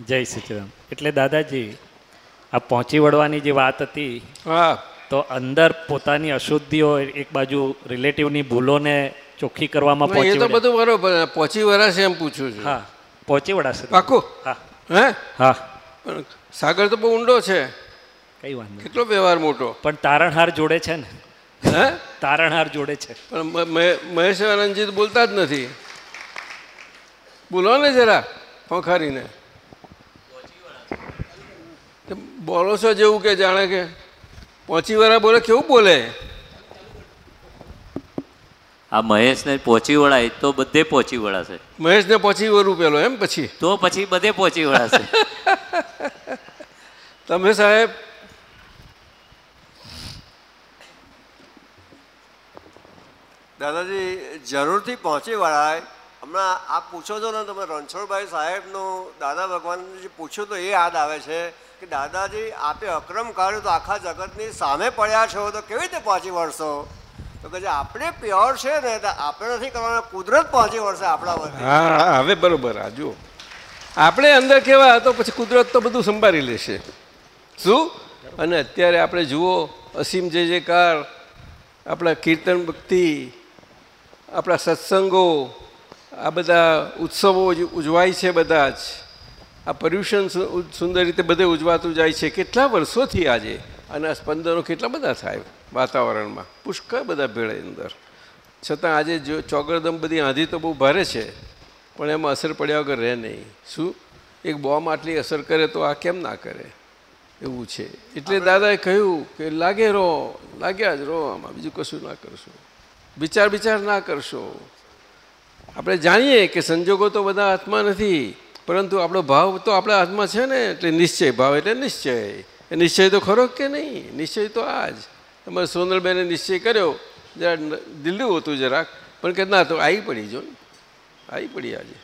જય સચિદાન એટલે દાદાજી આ પહોંચી વળવાની જે વાત હતી હા તો અંદર પોતાની અશુદ્ધિઓ એક બાજુ રિલેટિવની ભૂલોને ચોખ્ખી કરવામાં એ પહોંચી તો બધું બરોબર પહોંચી વળાશે એમ પૂછું છું. હા પહોંચી વળાશે. પાકું? હા. હે? હા. સાગર તો બહુ ઊંડો છે. કઈ વાંધો કેટલો વ્યવહાર મોટો? પણ તારણહાર જોડે છે ને. હે? તારણહાર જોડે છે. પણ મહેશ આનંદજી તો બોલતા જ નથી. બોલો ને જરા ખોખારીને તે બોલો છો જેવું કે જાણે કે. પહોંચી વાળા બોલે કેવું બોલે? આ મહેશને પહોંચી વળાય તો બધે પહોંચી વળાશે મહેશને પહોંચી વળું પેલો એમ પછી? તો પછી બધે પહોંચી વળાશે તમે સાહેબ દાદાજી, જરૂરથી પહોંચી વળાય. હમણાં આ પૂછો છો ને, તમે રણછોડભાઈ સાહેબનું દાદા ભગવાન જે પૂછ્યું તો એ યાદ આવે છે કે દાદાજી, આપે અક્રમ કાઢ્યું તો આખા જગતની સામે પડ્યા છો, તો કેવી રીતે પહોંચી વળશો? તો કે આપણે પ્યોર છે ને, તો આપણે નથી કરવાનું, કુદરત પહોંચી વળશે આપણા વચ્ચે હા હવે બરોબર આ જુઓ. આપણે અંદર કેવા તો પછી કુદરત તો બધું સંભાળી લેશે. શું? અને અત્યારે આપણે જુઓ, અસીમ જે જે કાર, આપણા કીર્તન ભક્તિ આપણા સત્સંગો આ બધા ઉત્સવો ઉજવાય છે બધા જ. આ પર્યુષણ સુંદર રીતે બધે ઉજવાતું જાય છે. કેટલા વર્ષોથી આજે અને આ સ્પંદનો કેટલા બધા થાય વાતાવરણમાં. પુષ્કળ બધા ભેળે અંદર. છતાં આજે જો ચોગરદમ બધી આંધી તો બહુ ભારે છે પણ એમાં અસર પડ્યા વગર રહે નહીં. શું? એક બોમ્બ આટલી અસર કરે તો આ કેમ ના કરે? એવું છે. એટલે દાદાએ કહ્યું કે લાગે રહો લાગ્યા જ રહો આમાં બીજું કશું ના કરશો. વિચાર વિચાર ના કરશો. આપણે જાણીએ કે સંજોગો તો બધા હાથમાં નથી, પરંતુ આપણો ભાવ તો આપણા હાથમાં છે ને, એટલે નિશ્ચય ભાવ એટલે નિશ્ચય. એ નિશ્ચય તો ખરો કે નહીં? નિશ્ચય તો આ જ તમારે સોનલબેને નિશ્ચય કર્યો. જરા દિલ્હી હતું જરાક, પણ કે ના, તો આવી પડી જો. આવી પડી આજે.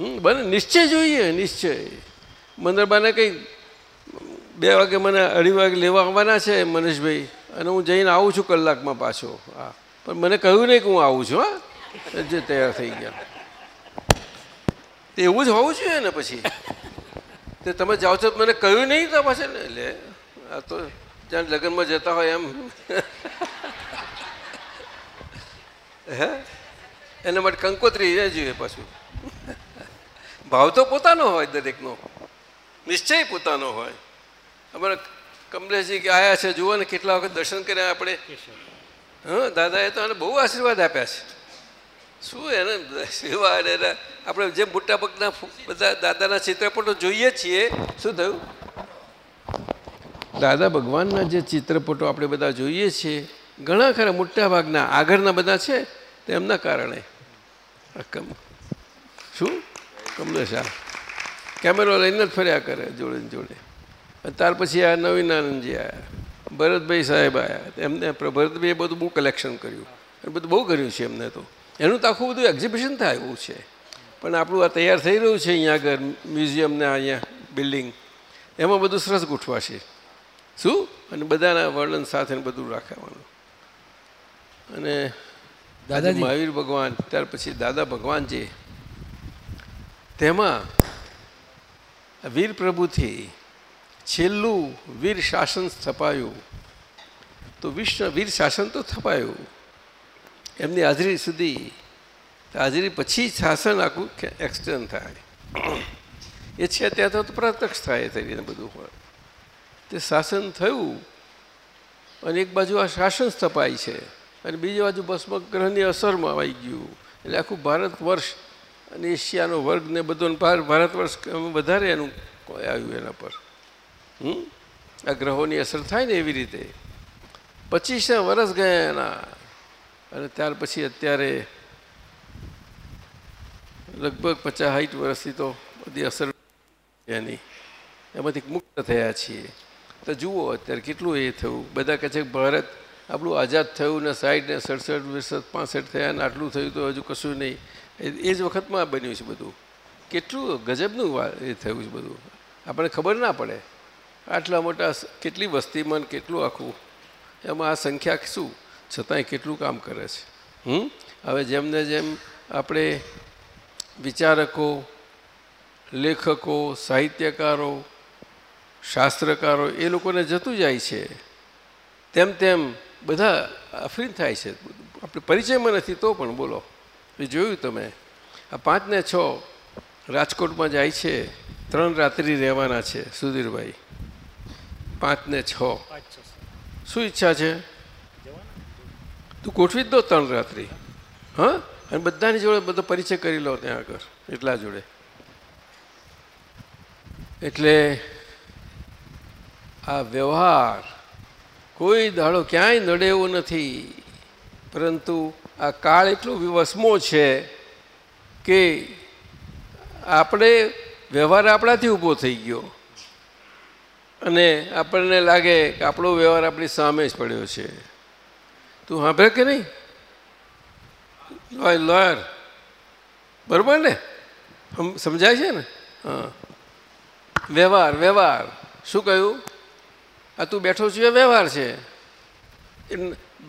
હમ, બને નિશ્ચય જોઈએ, નિશ્ચય. મંદરબાને કંઈ બે વાગે મને અઢી વાગે લેવા આવવાના છે મનીષભાઈ, અને હું જઈને આવું છું કલાકમાં પાછો. હા. પણ મને કહ્યું નહીં કે હું આવું છું, હા. જે તૈયાર થઈ ગયા. એવું જ હોવું જોઈએ ને પછી. તે તમે જાઓ છો, મને કહ્યું નહીં તો પાછળ ને લે, આ તો જ્યાં લગ્નમાં જતા હોય એમ. હે? એના માટે કંકોત્રી એ જોઈએ પાછું. ભાવ તો પોતાનો હોય દરેકનો. નિશ્ચય પોતાનો હોય. અમારે કમલેશજી કે આયા છે, જુઓ ને કેટલા વખત દર્શન કર્યા આપણે. હા, દાદાએ તો એને બહુ આશીર્વાદ આપ્યા છે. શું એને આશીર્વાદ એના, આપણે જેમ મોટા પગના બધા દાદાના ચિત્રપટો જોઈએ છીએ. શું થયું? દાદા ભગવાનના જે ચિત્રપટો આપણે બધા જોઈએ છીએ, ઘણા ખરા મોટા ભાગના, આગળના બધા છે, તેમના કારણે. રકમ. કમ શું? કમલેશ આ. કેમેરો લઈને જ ફર્યા કરે, જોડે જોડે. ત્યાર પછી આ નવીનાનંદજી આવ્યા ભરતભાઈ સાહેબ આવ્યા એમને ભરતભાઈએ બધું બહુ કલેક્શન કર્યું. અને બધું બહુ કર્યું છે એમને તો. એનું તો આખું બધું એક્ઝિબિશન થાય એવું છે. પણ આપણું આ તૈયાર થઈ રહ્યું છે અહીંયા આગળ મ્યુઝિયમને અહીંયા બિલ્ડિંગ એમાં બધું સરસ ગોઠવાશે. શું? અને બધાના વર્ણન સાથે બધું રાખવાનું. અને દાદા મહાવીર ભગવાન ત્યાર પછી દાદા ભગવાન જે તેમાં વીર પ્રભુથી છેલ્લું વીર શાસન સ્થપાયું. તો વિશ્વ વીર શાસન તો થપાયું એમની હાજરી સુધી, હાજરી પછી શાસન આખું એક્સટેન્ડ થાય. એ છે ત્યાં તો પ્રત્યક્ષ થાય થઈને બધું હોય તે શાસન થયું અને એક બાજુ આ શાસન સ્થપાય છે અને બીજી બાજુ ભસ્મગ્રહની અસરમાં આવી ગયું. એટલે આખું ભારત વર્ષ અને એશિયાનો વર્ગ ને બધો ભારત વર્ષ વધારે એનું આવ્યું એના પર. આ ગ્રહોની અસર થાય ને એવી રીતે. પચીસ વર્ષ ગયા એના અને ત્યાર પછી અત્યારે લગભગ પચાસ સાઠ વર્ષથી તો બધી અસર એની એમાંથી મુક્ત થયા છીએ. તો જુઓ અત્યારે કેટલું એ થયું. બધા કહે છે ભારત આપણું આઝાદ થયું ને સાઠ ને સડસઠ વીસઠ પાસઠ થયા ને આટલું થયું તો હજુ કશું નહીં. એ જ વખતમાં બન્યું છે બધું. કેટલું ગજબનું એ થયું છે બધું. આપણને ખબર ના પડે. આટલા મોટા કેટલી વસ્તીમાં કેટલું આખું? એમાં આ સંખ્યા શું? છતાંય કેટલું કામ કરે છે. હમ? હવે જેમને જેમ આપણે વિચારકો, લેખકો, સાહિત્યકારો, શાસ્ત્રકારો એ લોકોને જતું જાય છે. તેમ તેમ બધા અફરીન થાય છે. આપણે પરિચયમાં નથી તો પણ બોલો. એ જોયું તમે. આ પાંચ ને છ રાજકોટમાં જાય છે. ત્રણ રાત્રિ રહેવાના છે સુધીરભાઈ. પાંચ ને છ શું ઈચ્છા છે? તું ગોઠવી જ દો ત્રણ રાત્રિ. હા? અને બધાની જોડે બધો પરિચય કરી લો ત્યાં આગળ એટલા જોડે. એટલે આ વ્યવહાર કોઈ દાડો ક્યાંય નડે એવો નથી. પરંતુ આ કાળ એટલો વિવસ્મો છે કે આપણે વ્યવહાર આપણાથી ઊભો થઈ ગયો. અને આપણને લાગે કે આપણો વ્યવહાર આપણી સામે જ પડ્યો છે. તું સાંભળે કે નહીં? Lawyer lawyer. બરાબર ને? સમજાય છે ને? હા. વ્યવહાર વ્યવહાર. શું કહ્યું? આ તું બેઠો છું એ વ્યવહાર છે.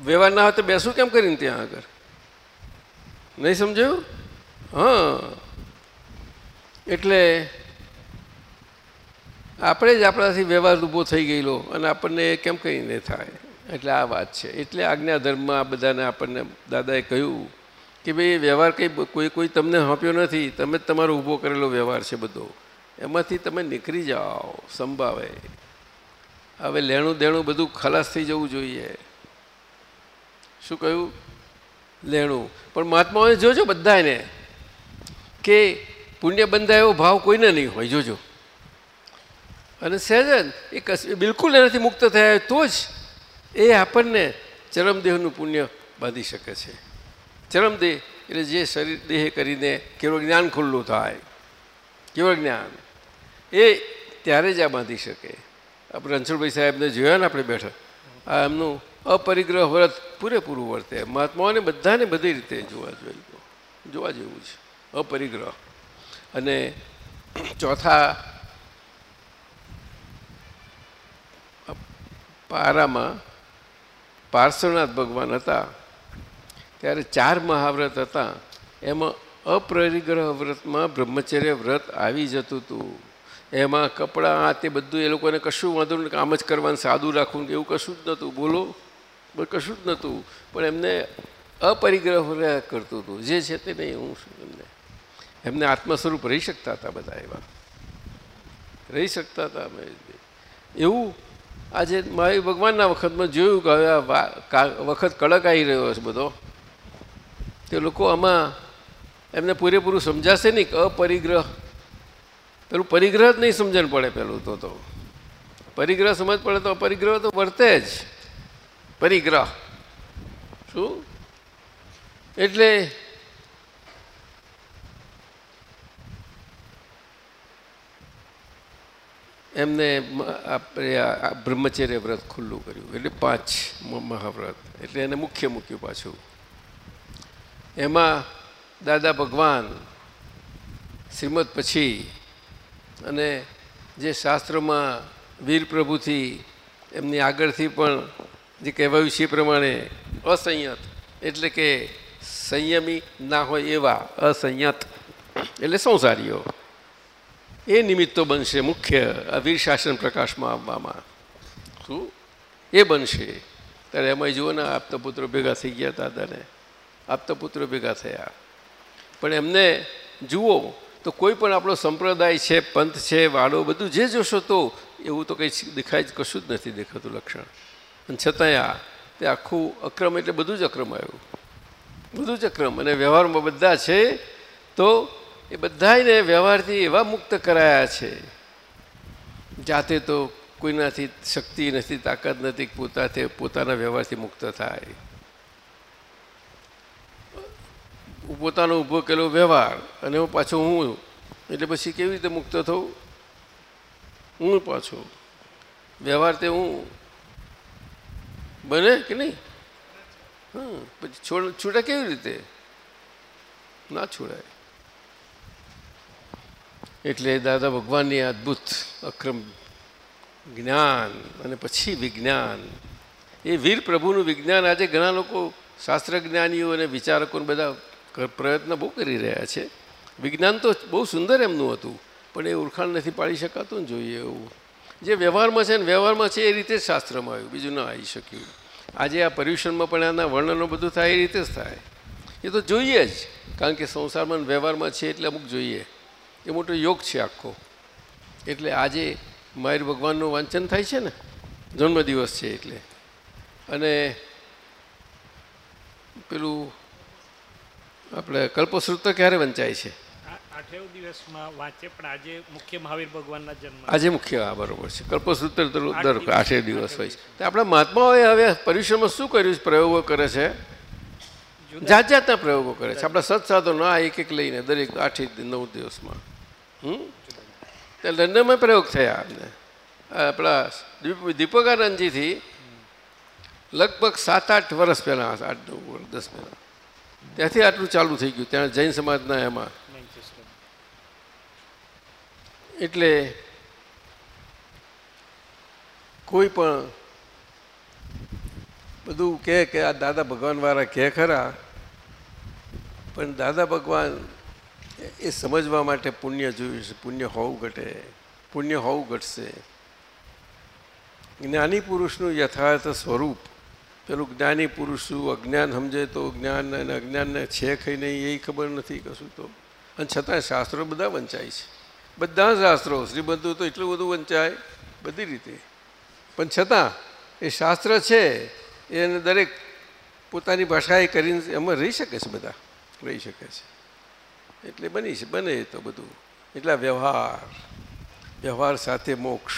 વ્યવહાર ના હોય તો બેસું કેમ કરીને ત્યાં આગળ? નહીં સમજાયું? હા. એટલે આપણે જ આપણાથી વ્યવહાર ઊભો થઈ ગયેલો અને આપણને કેમ કહીને થાય? એટલે આ વાત છે. એટલે આજ્ઞા ધર્મમાં આ બધાને આપણને દાદાએ કહ્યું કે ભાઈ વ્યવહાર કંઈ કોઈ કોઈ તમને સોંપ્યો નથી. તમે જ તમારો ઊભો કરેલો વ્યવહાર છે બધો. એમાંથી તમે નીકળી જાઓ, સંભાવે. હવે લેણું દેણું બધું ખલાસ થઈ જવું જોઈએ. શું કહ્યું? લેણું. પણ મહાત્માઓને જોજો બધાને કે પુણ્ય બંધાયો ભાવ કોઈને નહીં હોય. જોજો. અને સહેજન, એ કશ બિલકુલ એનાથી મુક્ત થયા તો જ એ આપણને ચરમદેહનું પુણ્ય બાંધી શકે છે. ચરમદેહ એટલે જે શરીર, દેહ કરીને કેવળ જ્ઞાન ખુલ્લું થાય. કેવળ જ્ઞાન. એ ત્યારે જ આ બાંધી શકે. આપણે રણછોડભાઈ સાહેબને જોયા ને આપણે બેઠા? આ એમનું અપરિગ્રહ વ્રત પૂરેપૂરું વર્તે. મહાત્માઓને બધાને બધી રીતે જોવા જોઈએ જોવા જેવું છે. અપરિગ્રહ. અને ચોથા પારામાં પાર્શ્વનાથ ભગવાન હતા. ત્યારે ચાર મહાવ્રત હતા. એમાં અપરિગ્રહ વ્રતમાં બ્રહ્મચર્ય વ્રત આવી જતું હતું. એમાં કપડાં તે બધું એ લોકોને કશું વાંધો નહીં કામ જ કરવાનું, સાદું રાખવું એવું કશું જ નહોતું. બોલો કશું જ નહોતું. પણ એમને અપરિગ્રહ કરતું હતું. જે છે તે નહીં, હું શું એમને? એમને આત્મસ્વરૂપ રહી શકતા હતા બધા એવા. રહી શકતા હતા અમે. એવું આજે મારી ભગવાનના વખતમાં જોયું કે હવે આ વખત કડક આવી રહ્યો છે બધો. તે લોકો આમાં એમને પૂરેપૂરું સમજાશે નહીં અપરિગ્રહ. પેલું પરિગ્રહ જ નહીં સમજણ પડે પેલું તો તો. પરિગ્રહ સમજ પડે તો અપરિગ્રહ તો વર્તે જ. પરિગ્રહ. શું? એટલે એમને આપણે આ બ્રહ્મચર્ય વ્રત ખુલ્લું કર્યું. એટલે પાંચ મહાવ્રત. એટલે એને મુખ્ય મૂક્યું પાછું. એમાં દાદા ભગવાન, શ્રીમદ પછી અને જે શાસ્ત્રોમાં વીર પ્રભુથી એમની આગળથી પણ જે કહેવાયું છે પ્રમાણે અસંયત. એટલે કે સંયમી ના હોય એવા અસંયત. એટલે સંસારીઓ. એ નિમિત્તો બનશે મુખ્ય વીર શાસન પ્રકાશમાં આવવામાં. શું? એ બનશે. ત્યારે એમાં જુઓ ને આપતા પુત્રો ભેગા થઈ ગયા દાદાને આપતા પુત્રો ભેગા થયા. પણ એમને જુઓ, તો કોઈ પણ આપણો સંપ્રદાય છે, પંથ છે, વાડો, બધું જે જોશો તો, એવું તો કંઈ દેખાય જ કશું જ નથી દેખાતું લક્ષણ. અને છતાંય આ, તે આખું અક્રમ એટલે બધું જ અક્રમ આવ્યું. બધું જ અક્રમ. અને વ્યવહારમાં બધા છે, તો એ બધાને વ્યવહારથી એવા મુક્ત કરાયા છે. જાતે તો કોઈનાથી શક્તિ નથી, તાકાત નથી, પોતાથી, પોતાના વ્યવહારથી મુક્ત થાય. પોતાનો ઊભો કરેલો વ્યવહાર અને હું પાછો હું એટલે પછી કેવી રીતે મુક્ત થવું? હું પાછો. વ્યવહાર તે હું. બને કે નહીં? હા પછી છોડ, છૂટે કેવી રીતે? ના છોડાય. એટલે દાદા ભગવાનની અદ્ભુત અક્રમ જ્ઞાન અને પછી વિજ્ઞાન. એ વીર પ્રભુનું વિજ્ઞાન આજે ઘણા લોકો શાસ્ત્ર જ્ઞાનીઓ અને વિચારકોને બધા પ્રયત્ન બહુ કરી રહ્યા છે. વિજ્ઞાન તો બહુ સુંદર એમનું હતું, પણ એ ઓળખાણ નથી પાડી શકાતું ને જોઈએ એવું. જે વ્યવહારમાં છે ને વ્યવહારમાં છે એ રીતે જ શાસ્ત્રમાં આવ્યું, બીજું ન આવી શક્યું. આજે આ પર્યુષણમાં પણ આના વર્ણનો બધું થાય એ રીતે જ થાય. એ તો જોઈએ જ, કારણ કે સંસારમાં વ્યવહારમાં છે એટલે અમુક જોઈએ. એ મોટો યોગ છે આખો. એટલે આજે માયર ભગવાનનું વાંચન થાય છે ને? જન્મદિવસ છે એટલે. અને પેલું આપણે કલ્પસૂત્ર ક્યારે વંચાય છે? આ આઠેવ દિવસમાં વાંચે પણ આજે મુખ્ય મહાવીર ભગવાનના આજે મુખ્ય હા બરોબર છે. કલ્પસૂત્ર દર આઠે દિવસ. હોય છે. તો આપણા મહાત્માઓએ હવે પર્યુષણમાં શું કર્યું છે? પ્રયોગો કરે છે? જાત જાતના પ્રયોગો કરે છે. આપણા સત્સાધનો આ એક એક લઈને દરેક આઠે નવ દિવસમાં. તે લંડનમાં પ્રયોગ થયા અમને આપણા દીપ- દીપકાનંદજીથી લગભગ સાત આઠ વર્ષ પહેલાં આઠ નવ વર્ષ, દસ પહેલાં. ત્યાંથી આટલું ચાલુ થઈ ગયું, ત્યાં જૈન સમાજના એમાં. એટલે કોઈ પણ બધું કહે કે આ દાદા ભગવાનવાળા કહે ખરા, પણ દાદા ભગવાન એ સમજવા માટે પુણ્ય જોયું છે, પુણ્ય હોવું ઘટે, પુણ્ય હોવું ઘટશે. જ્ઞાની પુરુષનું યથાર્થ સ્વરૂપ, પેલું જ્ઞાની પુરુષ અજ્ઞાન સમજે તો જ્ઞાન અને અજ્ઞાનને છે કઈ નહીં એ ખબર નથી કશું તો. અને છતાં શાસ્ત્રો બધા વંચાય છે. બધા શાસ્ત્રો, શ્રીબંધુ તો એટલું બધું વંચાય, બધી રીતે. પણ છતાં એ શાસ્ત્ર છે, એને દરેક પોતાની ભાષાએ કરીને એમાં રહી શકે છે બધા, રહી શકે છે. એટલે બની બને તો બધું. એટલા વ્યવહાર વ્યવહાર સાથે મોક્ષ.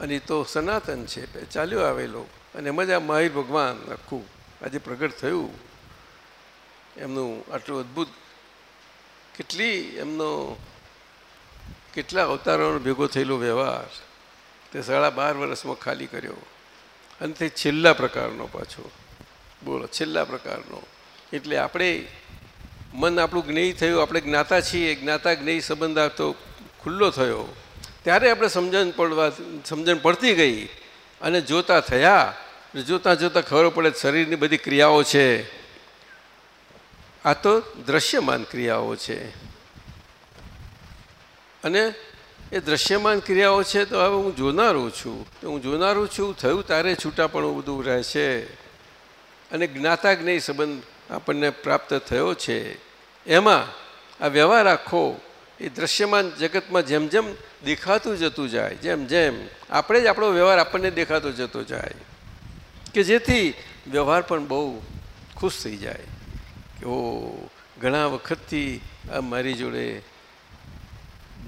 અને તો સનાતન છે ચાલ્યો આવેલો. અને મજા મહાવીર ભગવાન આખું આજે પ્રગટ થયું. એમનું આટલું અદ્ભુત, કેટલી એમનો કેટલા અવતારોનો ભેગો થયેલો વ્યવહાર. તે સાડા બાર વર્ષમાં ખાલી કર્યો. અને તે છેલ્લા પ્રકારનો પાછો. બોલો, છેલ્લા પ્રકારનો. એટલે આપણે મન આપણું જ્ઞેય થયું, આપણે જ્ઞાતા છીએ, જ્ઞાતા જ્ઞેય સંબંધ આપતો ખુલ્લો થયો. ત્યારે આપણે સમજણ પડવા, સમજણ પડતી ગઈ અને જોતા થયા. જોતાં જોતાં ખબર પડે શરીરની બધી ક્રિયાઓ છે. આ તો દ્રશ્યમાન ક્રિયાઓ છે. અને એ દ્રશ્યમાન ક્રિયાઓ છે તો હવે હું જોનારો છું. તો હું જોનારું છું, થયું તારે છૂટાપણું બધું રહે છે અને જ્ઞાતા જ્ઞેય સંબંધ આપણને પ્રાપ્ત થયો છે. એમાં આ વ્યવહાર આખો એ દ્રશ્યમાન જગતમાં જેમ જેમ દેખાતું જતું જાય, જેમ જેમ આપણે જ આપણો વ્યવહાર આપણને દેખાતો જતો જાય, કે જેથી વ્યવહાર પણ બહુ ખુશ થઈ જાય, કે ઓ, ઘણા વખતથી આ મારી જોડે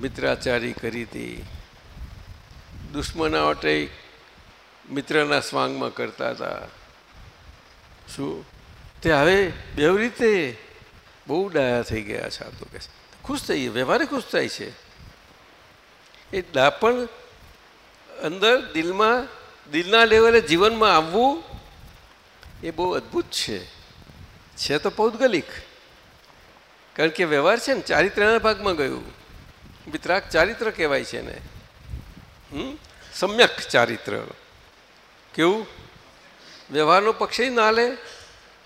મિત્રાચારી કરી હતી. દુશ્મનાવટે મિત્રના સ્વાંગમાં કરતા હતા. શું? તે હવે બે રીતે બહુ ડાયા થઈ ગયા છે આ તો કે ખુશ થઈએ વ્યવહારે ખુશ થાય છે. એ ડાપણ અંદર દિલમાં, દિલના લેવલે જીવનમાં આવવું એ બહુ અદ્ભુત છે. છે તો પૌદ્ગલિક. કારણ કે વ્યવહાર છે ને ચારિત્રના ભાગમાં ગયું. વિતરાક ચારિત્ર કહેવાય છે ને હમ? સમ્યક ચારિત્ર. કેવું? વ્યવહારનો પક્ષ ના લે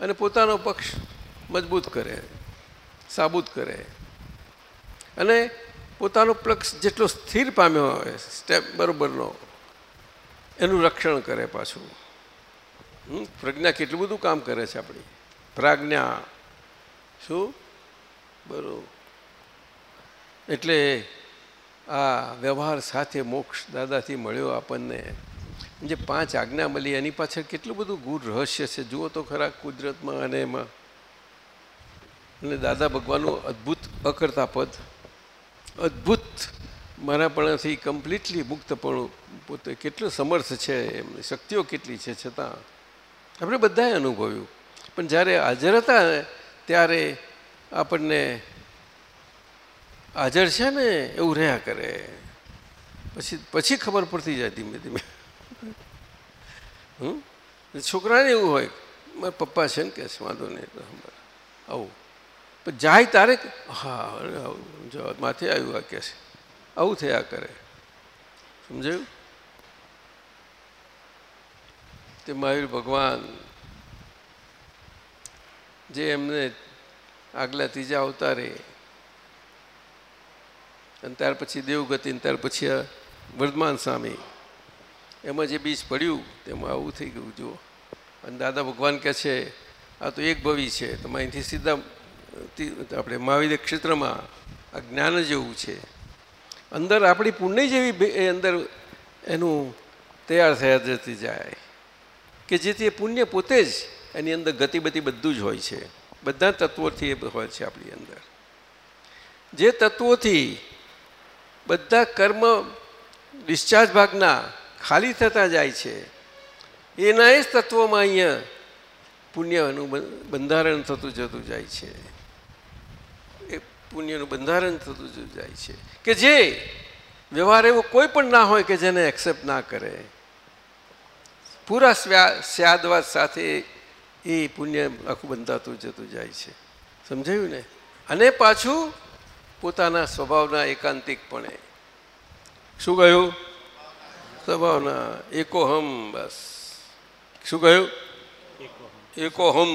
અને પોતાનો પક્ષ મજબૂત કરે, સાબુત કરે. અને પોતાનો પક્ષ જેટલો સ્થિર પામ્યો હોય, સ્ટેપ બરોબરનો, એનું રક્ષણ કરે પાછું. પ્રજ્ઞા કેટલું બધું કામ કરે છે આપણી. પ્રાજ્ઞા. શું? બરોબર. એટલે આ વ્યવહાર સાથે મોક્ષ દાદાથી મળ્યો આપણને. જે પાંચ આજ્ઞા મળી, એની પાછળ કેટલું બધું ગૂઢ રહસ્ય છે. જુઓ તો ખરા કુદરતમાં અને એમાં. અને દાદા ભગવાનનું અદ્ભુત અકર્તા પદ અદ્ભુત મારાપણાથી કમ્પ્લીટલી મુક્તપણું પોતે કેટલું સમર્થ છે, એમની શક્તિઓ કેટલી છે છતાં. આપણે બધાએ અનુભવ્યું. પણ જ્યારે હાજર હતા ત્યારે આપણને હાજર છે ને, એવું રહ્યા કરે. પછી પછી ખબર પડતી જાય ધીમે ધીમે. હમ? છોકરાને એવું હોય, મારા પપ્પા છે ને કે વાંધો નહીં આવું. પણ જાય તારે હા જો માથે આવ્યું આ કે છે. આવું થયા કરે. સમજાયું? તે મહાવીર ભગવાન જે એમને આગલા ત્રીજા અવતારે અને ત્યાર પછી દેવગતિ ત્યાર પછી વર્ધમાન સ્વામી એમાં જે બીજ પડ્યું, તેમાં આવું થઈ ગયું, જુઓ. અને દાદા ભગવાન કહે છે, આ તો એક ભવિ છે. તમે અહીંથી સીધા આપણે મહાવીર ક્ષેત્રમાં આ જ્ઞાન જેવું છે. અંદર આપણી પુણ્ય જેવી એ અંદર એનું તૈયાર થયા જતી જાય. કે જેથી એ પુણ્ય પોતે જ એની અંદર ગતિબતિ બધું જ હોય છે. બધા તત્વોથી એ હોય છે આપણી અંદર. જે તત્વોથી બધા કર્મ ડિસ્ચાર્જ ભાગના ખાલી થતા જાય છે. એના એ જ તત્વોમાં અહીંયા પુણ્યનું બંધારણ થતું જતું જાય છે. એ પુણ્યનું બંધારણ થતું જતું જાય છે. કે જે વ્યવહાર એવો કોઈ પણ ના હોય કે જેને એક્સેપ્ટ ના કરે. પૂરા સ્યાદવાદ સાથે એ પુણ્ય આખું બંધાતું જતું જાય છે. સમજાયું ને? અને પાછું પોતાના સ્વભાવના એકાંતિકપણે શું કહ્યું? સ્વભાવના એકોહમ બસ. શું કહ્યું? એકોહમ.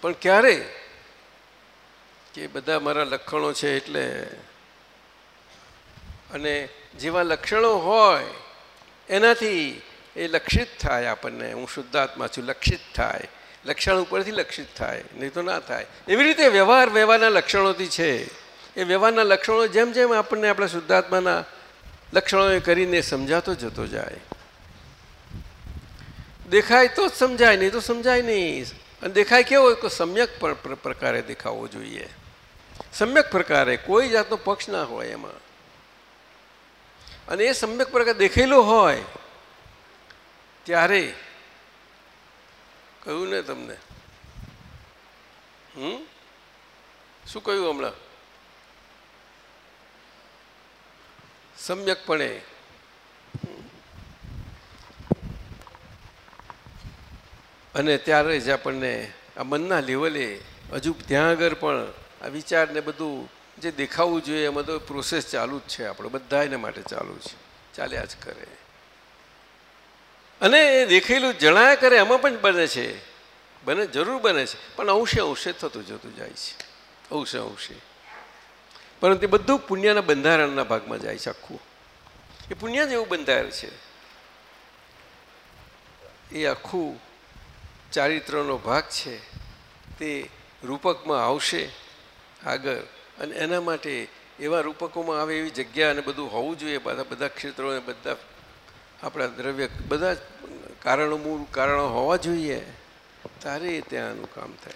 પણ ક્યારે? કે બધા મારા લક્ષણો છે એટલે અને જેવા લક્ષણો હોય, એનાથી એ લક્ષિત થાય આપણને. હું શુદ્ધાત્મા છું, લક્ષિત થાય. લક્ષણ ઉપરથી લક્ષિત થાય, નહીં તો ના થાય. એવી રીતે વ્યવહાર વ્યવહારના લક્ષણોથી છે. એ વ્યવહારના લક્ષણો જેમ જેમ આપણને આપણા શુદ્ધાત્માના લક્ષણો કરીને સમજાતો જતો જાય. દેખાય તો જ સમજાય, નહીં તો સમજાય નહીં. અને દેખાય કેવો તો સમ્યક પર- પર- પ્રકારે દેખાવો જોઈએ. સમ્યક પ્રકારે, કોઈ જાતનો પક્ષ ના હોય એમાં. અને એ સમ્યક પ્રકાર દેખેલો હોય, ત્યારે કહ્યું ને તમને? હમ? શું કહ્યું હમણાં? સમ્યકપણે. અને ત્યારે જ આપણને આ મનના લેવલે હજુ ત્યાં આગળ પણ આ વિચારને બધું જે દેખાવું જોઈએ એમાં તો પ્રોસેસ ચાલુ જ છે આપણે, બધા એના માટે ચાલુ છે, ચાલ્યા જ કરે. અને એ દેખેલું જણાયા કરે એમાં પણ બને છે, બને, જરૂર બને છે, પણ અંશે અંશે થતું જતું જાય છે, અંશે અંશે. પરંતુ એ બધું પુણ્યના બંધારણના ભાગમાં જાય છે આખું. એ પુણ્ય જેવું બંધારણ છે. એ આખું ચારિત્રનો ભાગ છે. તે રૂપકમાં આવશે આગળ. અને એના માટે એવા રૂપકોમાં આવે એવી જગ્યા અને બધું હોવું જોઈએ. બધા બધા ક્ષેત્રો બધા આપણા દ્રવ્ય, બધા કારણો મૂળ કારણો હોવા જોઈએ. તારે ત્યાંનું કામ થાય.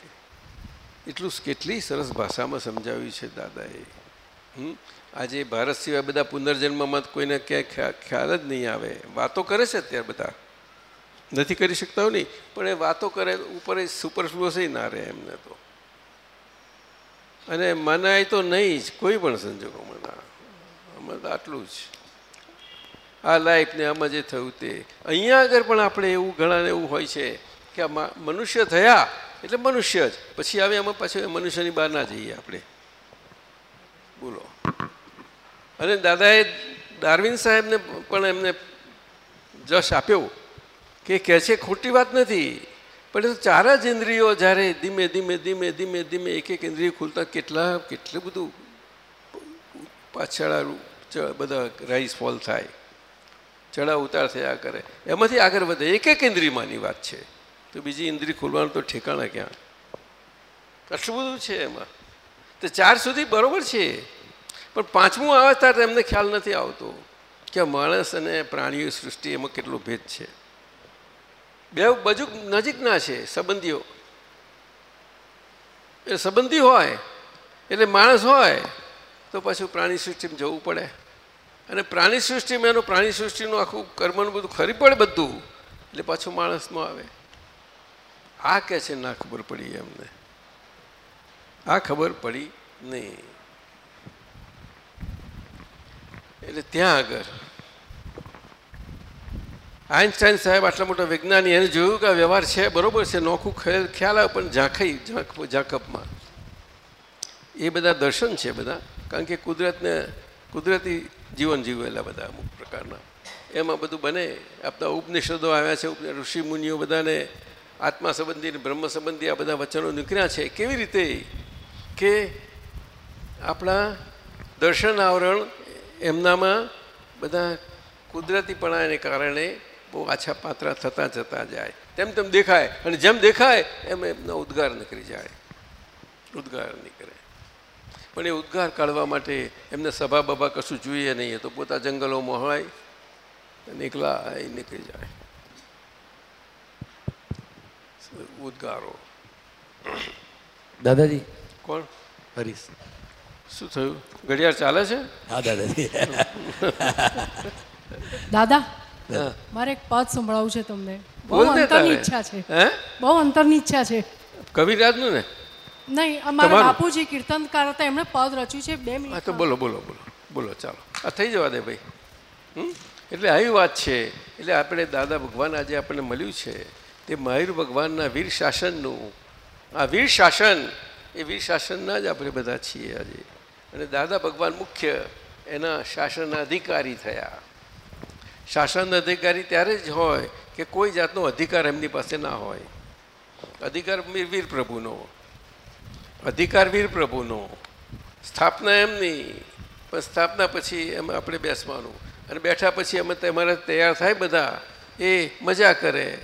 એટલું કેટલી સરસ ભાષામાં સમજાવ્યું છે દાદાએ. આજે ભારત સિવાય બધા પુનર્જન્મમાં કોઈને ક્યાંય ખ્યાલ જ નહીં આવે. વાતો કરે છે અત્યારે બધા. નથી કરી શકતા હોય પણ એ વાતો કરે ઉપર સુપરફ્લુઅસ ના રહે એમને તો. અને મનાય તો નહીં જ, કોઈ પણ સંજોગોમાં ના. આમાં તો આટલું જ. આ લાઈફને આમાં જે થયું તે. અહીંયા આગળ પણ આપણે એવું ઘણાને એવું હોય છે કે મનુષ્ય થયા, એટલે મનુષ્ય જ. પછી આવે એમાં પાછું મનુષ્યની બહાર ના જઈએ આપણે. બોલો. અને દાદાએ ડાર્વિન સાહેબને પણ એમને જશ આપ્યો કે કહે છે, ખોટી વાત નથી, પણ એ તો ચાર જ ઇન્દ્રિયો જ્યારે ધીમે ધીમે ધીમે ધીમે ધીમે એક એક ઇન્દ્રિય ખુલતા કેટલા, કેટલું બધું પાછળ બધા રાઈસ ફોલ થાય ચડાવ ઉતાર થયા કરે. એમાંથી આગળ વધે. એક એક ઇન્દ્રિયમાંની વાત છે. તો બીજી ઇન્દ્રિય ખોલવાનું તો ઠેકાણા ક્યાં? આટલું બધું છે એમાં. તો ચાર સુધી બરોબર છે. પણ પાંચમું આવે ત્યારે એમને ખ્યાલ નથી આવતો કે માણસ અને પ્રાણીઓ સૃષ્ટિ એમાં કેટલો ભેદ છે. બે બાજુ નજીકના છે સંબંધીઓ. એ સંબંધી હોય, એટલે માણસ હોય, તો પાછું પ્રાણી સૃષ્ટિમાં જવું પડે. અને પ્રાણી સૃષ્ટિમાં એનું પ્રાણી સૃષ્ટિનું આખું કર્મનું બધું ખરી પડે બધું, એટલે પાછું માણસમાં આવે. આ કહે છે, ના ખબર પડી એમને. આ ખબર પડી નહીં. એટલે ત્યાં આગળ. આઈન્સ્ટાઈન સાહેબ આટલા મોટા વિજ્ઞાની એને જોયું કે વ્યવહાર છે, બરોબર છે, નોખું ખ્યાલ આવે, પણ ઝાંખાઈ, ઝાંખ ઝાંકપમાં એ બધા દર્શન છે બધા, કારણ કે કુદરતને, કુદરતી જીવન જીવેલા બધા અમુક પ્રકારના. એમાં બધું બને. આપણા ઉપનિષદો આવ્યા છે ઋષિ મુનિઓ બધાને આત્મા સંબંધી બ્રહ્મ સંબંધી આ બધા વચનો નીકળ્યા છે. કેવી રીતે કે આપણા દર્શન આવરણ એમનામાં બધા કુદરતીપણાને કારણે બહુ આછા પાત્રા થતા જતા જાય. તેમ તેમ દેખાય. અને જેમ દેખાય, એમ એમનો ઉદ્ગાર નીકળી જાય. ઉદ્ગાર નીકળે. પણ એ ઉદ્ગાર કાઢવા માટે એમને સભા બભા કશું જોઈએ નહીં. તો પોતા જંગલોમાં હોય નીકળા એ નીકળી જાય. ઉદ્ગારો. દાદાજી કોણ? હરીશ. શું થયું? ઘડિયાળ ચાલે છે? હા દાદા દાદા મારે એક પદ સંભળાવવું છે તમને. બહુ અંતરની ઈચ્છા છે. બહુ અંતરની ઈચ્છા છે. કવિરાજનું ને? નહીં અમારા? બાપુજી કીર્તનકાર હતા એમણે પદ રચ્યું છે બે મિનિટ તો બોલો બોલો બોલો. બોલો ચાલો. આ થઈ જવા દે ભાઈ. હમ? એટલે આવી વાત છે. એટલે આપણે દાદા ભગવાન આજે આપણને મળ્યું છે. તે મયુર ભગવાનના વીર શાસનનું આ વીર શાસન એ વીર શાસનના જ આપણે બધા છીએ આજે. અને દાદા ભગવાન મુખ્ય એના શાસનના અધિકારી થયા. શાસન અધિકારી ત્યારે જ હોય કે કોઈ જાતનો અધિકાર એમની પાસે ના હોય. અધિકાર વીર પ્રભુનો. અધિકાર વીર પ્રભુનો. સ્થાપના એમની, પણ સ્થાપના પછી એમાં આપણે બેસવાનું. અને બેઠા પછી અમે તમારે તૈયાર થાય બધા. એ મજા કરે.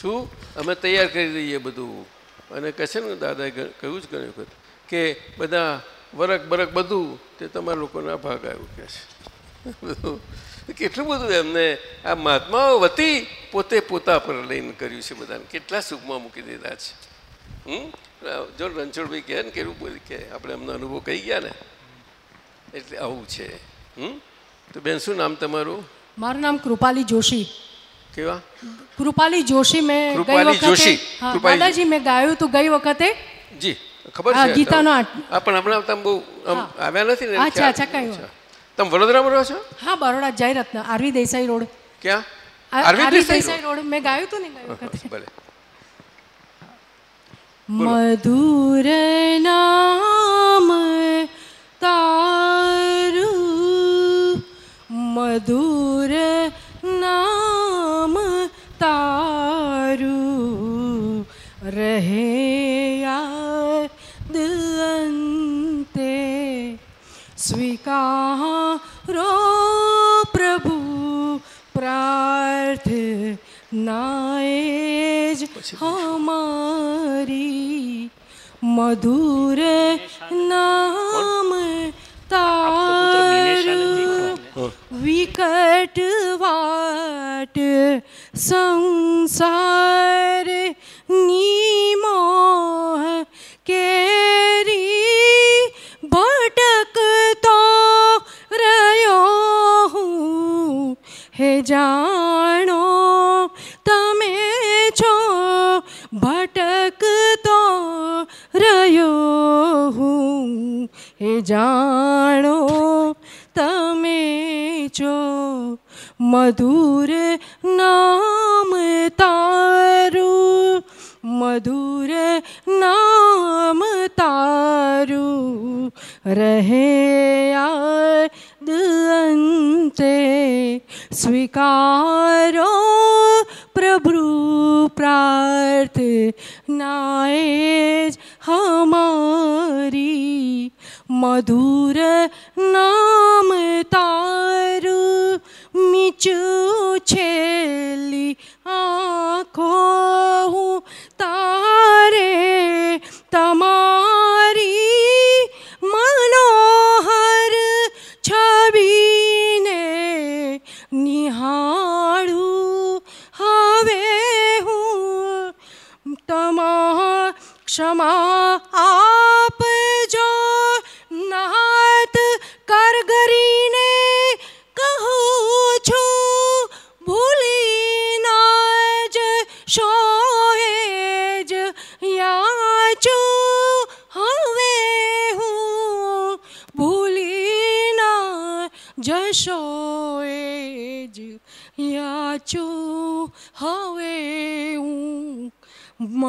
શું? અમે તૈયાર કરી દઈએ બધું. અને કહે છે ને દાદાએ કહ્યું જ ઘણી વખત કે બધા વરક બરક બધું તે તમારા લોકોના ભાગ આવ્યું કહે છે. કેટલું બધું એમને આ મહાત્માઓ વતી પોતે પોતા પર લઈને કર્યું છે બધાને. કેટલા સુખમાં મૂકી દીધા છે. હમ? જો રણછોડભાઈ કહે ને કે એવું બોલી કે આપણે એમનો અનુભવ કહી ગયા ને, એટલે આવું છે. હમ? તો બેન, શું નામ તમારું? મારું નામ કૃપાલી જોશી. કેવા? કૃપાલી જોશી મેં કૃપાલી જોશી. દાદાજી મેં ગાયું તો ગઈ વખતે. જી ખબર છે. ગીતાનો પણ હમણાં તમે બહુ આવ્યા નથી ને? અચ્છા, અચ્છા, કઈ તમે વડોદરામાં રહો છો? હા Baroda Jayratna R V Desai road. ક્યાં? R V Desai Desai road. મેં ગાયું તો ને ગઈ વખતે. ભલે. મધુર નામ તારું મધુર સ્વીકારો પ્રભુ પ્રાર્થનાએ જ હમારી મધુર નામ તારું વિકટ વાટ સંસાર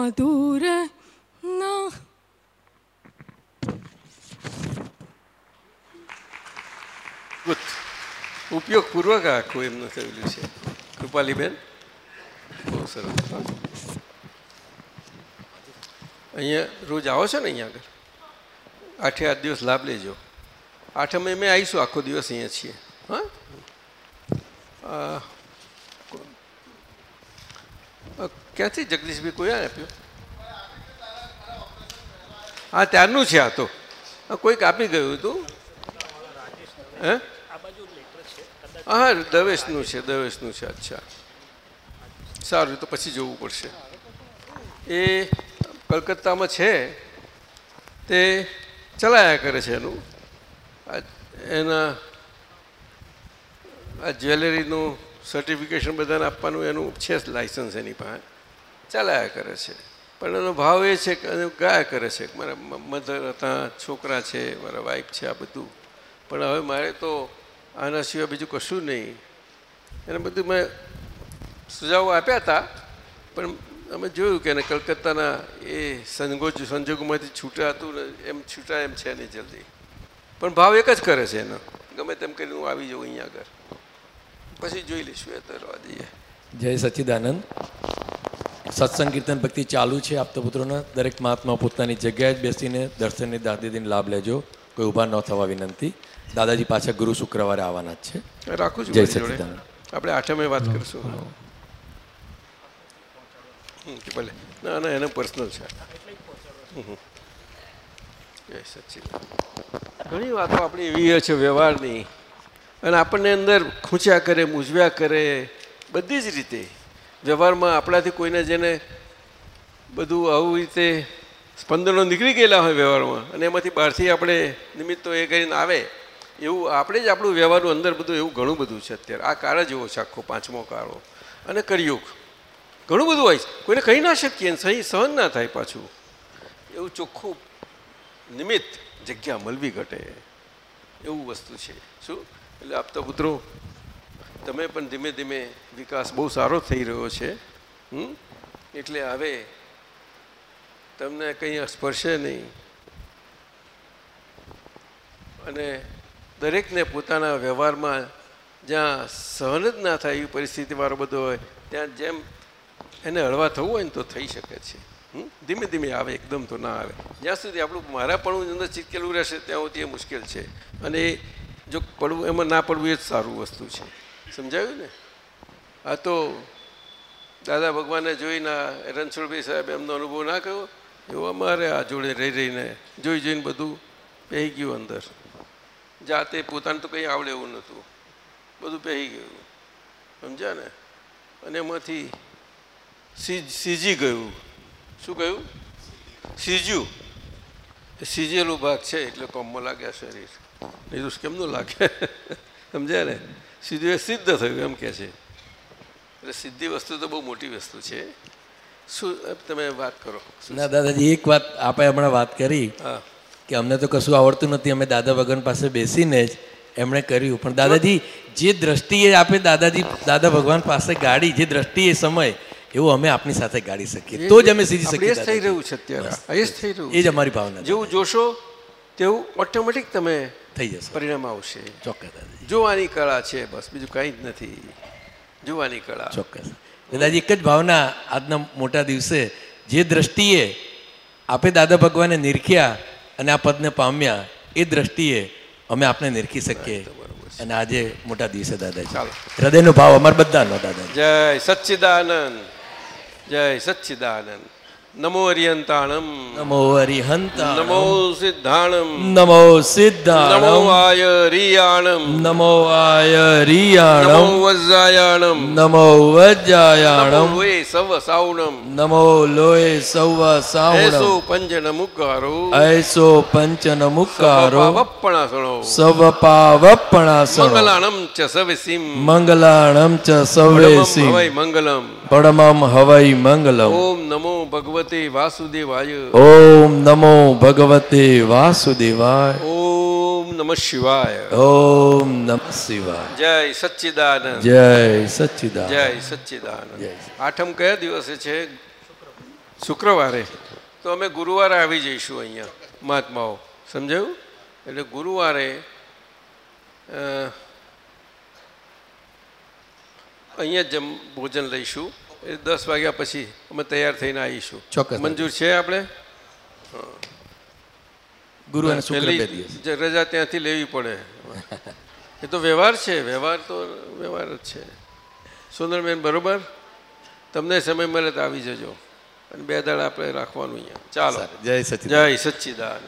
મધુર ના ઉપયોગપૂર્વક આખું એમનું થયેલું છે. કૃપાલીબેન. બહુ સરસ. અહીંયા રોજ આવો છો ને અહીંયા આગળ? આઠે આઠ દિવસ લાભ લેજો. આઠમે અમે આવીશું આખો દિવસ અહીંયા છીએ, હા. ક્યાંથી જગદીશભાઈ કોઈ આપ્યું? હા ત્યારનું છે આ તો. કોઈક આપી ગયું હતું. હે? હા દવેશનું છે દવેશનું છે. અચ્છા. સારું તો પછી જોવું પડશે. એ કલકત્તામાં છે. તે ચલાયા કરે છે એનું. એના, આ જ્વેલરીનું સર્ટિફિકેશન બધાને આપવાનું, એનું છે લાઇસન્સ એની પાસે. ચાલ્યા કરે છે. પણ એનો ભાવ એ છે કે ગાયા કરે છે મારા મધર હતા, છોકરા છે, મારા વાઈફ છે, આ બધું. પણ હવે મારે તો આના સિવાય બીજું કશું નહીં. એને બધું મેં સુઝાવો આપ્યા હતા પણ અમે જોયું કે એને કલકત્તાના એ સંજોગ સંજોગોમાંથી છૂટા હતું ને, એમ છૂટા એમ છે નહીં જલ્દી. પણ ભાવ એક જ કરે છે એનો. ગમે તેમ કરીને હું આવી જાઉં અહીંયા આગળ. પછી જોઈ લઈશું એ તો રહેવા દઈએ. જય સચ્ચિદાનંદ સત્સંગ કીર્તન ભક્તિ ચાલુ છે. આપતા પુત્રોના દરેક મહાત્મા પોતાની જગ્યાએ જ બેસીને દર્શનની દાદીદીને લાભ લેજો. કોઈ ઊભા ન થવા વિનંતી. દાદાજી પાછા ગુરુ શુક્રવારે આવવાના જ છે. રાખું છું જય. સચ્ચિદાનંદ આપણે આઠમે વાત કરીશું. ભલે. ના ના એને પર્સનલ છે. જય સચ્ચિદાનંદ ઘણી વાતો આપણી એવી છે વ્યવહારની. અને આપણને અંદર ખૂંચ્યા કરે, મૂંઝવ્યા કરે, બધી જ રીતે. વ્યવહારમાં આપણાથી કોઈને જેને બધું આવું રીતે સ્પંદનો નીકળી ગયેલા હોય વ્યવહારમાં અને એમાંથી બહારથી આપણે નિમિત્તો એ કરીને આવે, એવું આપણે જ આપણું વ્યવહારનું અંદર બધું એવું ઘણું બધું છે અત્યારે. આ કાળ જ એવો છે આખો, પાંચમો કાળો. અને કરિયુગ ઘણું બધું હોય કોઈને કહી ના શકીએ સહી, સહન ના થાય પાછું. એવું ચોખ્ખું નિમિત્ત જગ્યા મલવી ઘટે. એવું વસ્તુ છે. શું? એટલે આપતા પુત્રો, તમે પણ ધીમે ધીમે વિકાસ બહુ સારો થઈ રહ્યો છે, હમ? એટલે હવે તમને કંઈ સ્પર્શે નહીં અને દરેકને પોતાના વ્યવહારમાં જ્યાં સહન જ ના થાય એવી પરિસ્થિતિવાળો બધો હોય, ત્યાં જેમ એને હળવા થવું હોય ને તો થઈ શકે છે? ધીમે ધીમે આવે, એકદમ તો ના આવે જ્યાં સુધી આપણું મારા પણ અંદર ચીટકેલું રહેશે, ત્યાં સુધી મુશ્કેલ છે અને જો પડવું, એમાં ના પડવું એ જ સારું વસ્તુ છે. સમજાયું ને? આ તો દાદા ભગવાને જોઈને રણછોડભાઈ સાહેબ એમનો અનુભવ ના કર્યો? એવો અમારે આ જોડે રહી રહીને જોઈ જોઈને બધું પહેરી ગયું અંદર. જાતે પોતાને તો કંઈ આવડે એવું નહોતું. બધું પહેરી ગયું. સમજ્યા ને? અને એમાંથી સીજી ગયું. શું કહ્યું સીજ્યું. સીજેલું ભાગ છે, એટલે કોમમાં લાગ્યા શરીર. નહીં કેમ કેમનું લાગે? સમજ્યા ને? સીધું એ સિદ્ધ થયું એમ કે છે. એટલે સિદ્ધિ વસ્તુ તો બહુ મોટી વસ્તુ છે. શું તમે વાત કરો. ના દાદાજી એક વાત આપણે હમણાં વાત કરી કે અમને તો કશું આવડતું નથી. અમે દાદા ભગવાન પાસે બેસીને જ એમણે કર્યું. પણ દાદાજી જે દ્રષ્ટિએ આપે દાદાજી દાદા ભગવાન પાસે ગાડી જે દ્રષ્ટિએ સમય એવું અમે આપની સાથે ગાડી શકીએ. તો જ અમે સીધી શકીએ થઈ રહ્યું છે અત્યારે. એ જ થઈ રહ્યું એ જ અમારી ભાવના જેવું જોશો તેવું ઓટોમેટિક તમે થઈ જશે. પરિણામ આવશે. ચોક્કસ જોવાની કળા છે બસ બીજું કંઈ જ નથી. જોવાની કળા. ચોક્કસ. દાદાજી એક જ ભાવના આજના મોટા દિવસે જે દ્રષ્ટિએ આપે દાદા ભગવાને નિરખ્યા અને આ પદને પામ્યા એ દ્રષ્ટિએ અમે આપને નિરખી શકીએ. અને આજે મોટા દિવસે દાદાજી. ચાલો. હૃદયનો ભાવ અમાર બધાનો દાદા જય સચ્ચિદાનંદ. જય સચ્ચિદાનંદ. નમો અરિહંતાણમ નમો અરિહંતા નમો સિદ્ધાણમ નમો સિદ્ધાણમ નમો આય રિયાણમ નમો આય રિયાણમ નમો વજ્જાયાણમ નમો વજ્જાયાણમ લોય સવ સાવણમ નમો લોય સવ સાવણમ એસો પંચ નમુકારો એસો પંચ નમુકારો વપણાસણો સવ પાવપણાસણો મંગલાણમ ચ સવિસિમ મંગલાણમ ચ સવિસિમ મંગલમ પરમમ હવૈ મંગલમ. ઓમ નમો ભગવતે વાસુદેવાય. ઓમ નમો ભગવતે વાસુદેવાય. ઓમ નમઃ શિવાય. ઓમ નમ શિવાય. જય સચ્ચિદાનંદ. જય સચ્ચિદાન જય સચ્ચિદાનંદ. આઠમ કયા દિવસે છે? શુક્રવારે. તો અમે ગુરુવારે આવી જઈશું અહીંયા મહાત્માઓ. સમજાયું? એટલે ગુરુવારે અહીંયા જમ ભોજન લઈશું. એ દસ વાગ્યા પછી અમે તૈયાર થઈને આવીશું. ચોક્કસ. મંજૂર છે આપણે? ગુરુ અને જ રજા ત્યાંથી લેવી પડે. એ તો વ્યવહાર છે વ્યવહાર તો વ્યવહાર જ છે. સુંદરબેન બરોબર? તમને સમય મળે તો આવી જજો. અને બે દાડા આપણે રાખવાનું અહીંયા. ચાલો. જય સચ્ચિદાન જય સચ્ચિદાનંદ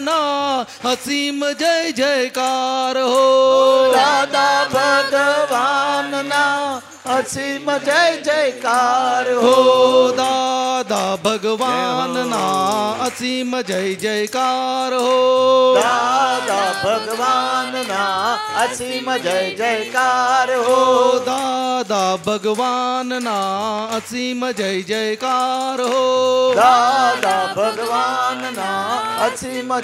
ભગવાનના અસીમ જય જયકાર હો. દાદા ભગવાનના અસીમ જય જયકાર હો. હો દાદા ભગવાનના અસીમ જય જયકાર હો. દાદા ભગવાનના અસીમ જય જયકાર હો દાદા ભગવાનના અસીમ જય જયકાર હો. દાદા ભગવાનના અસીમ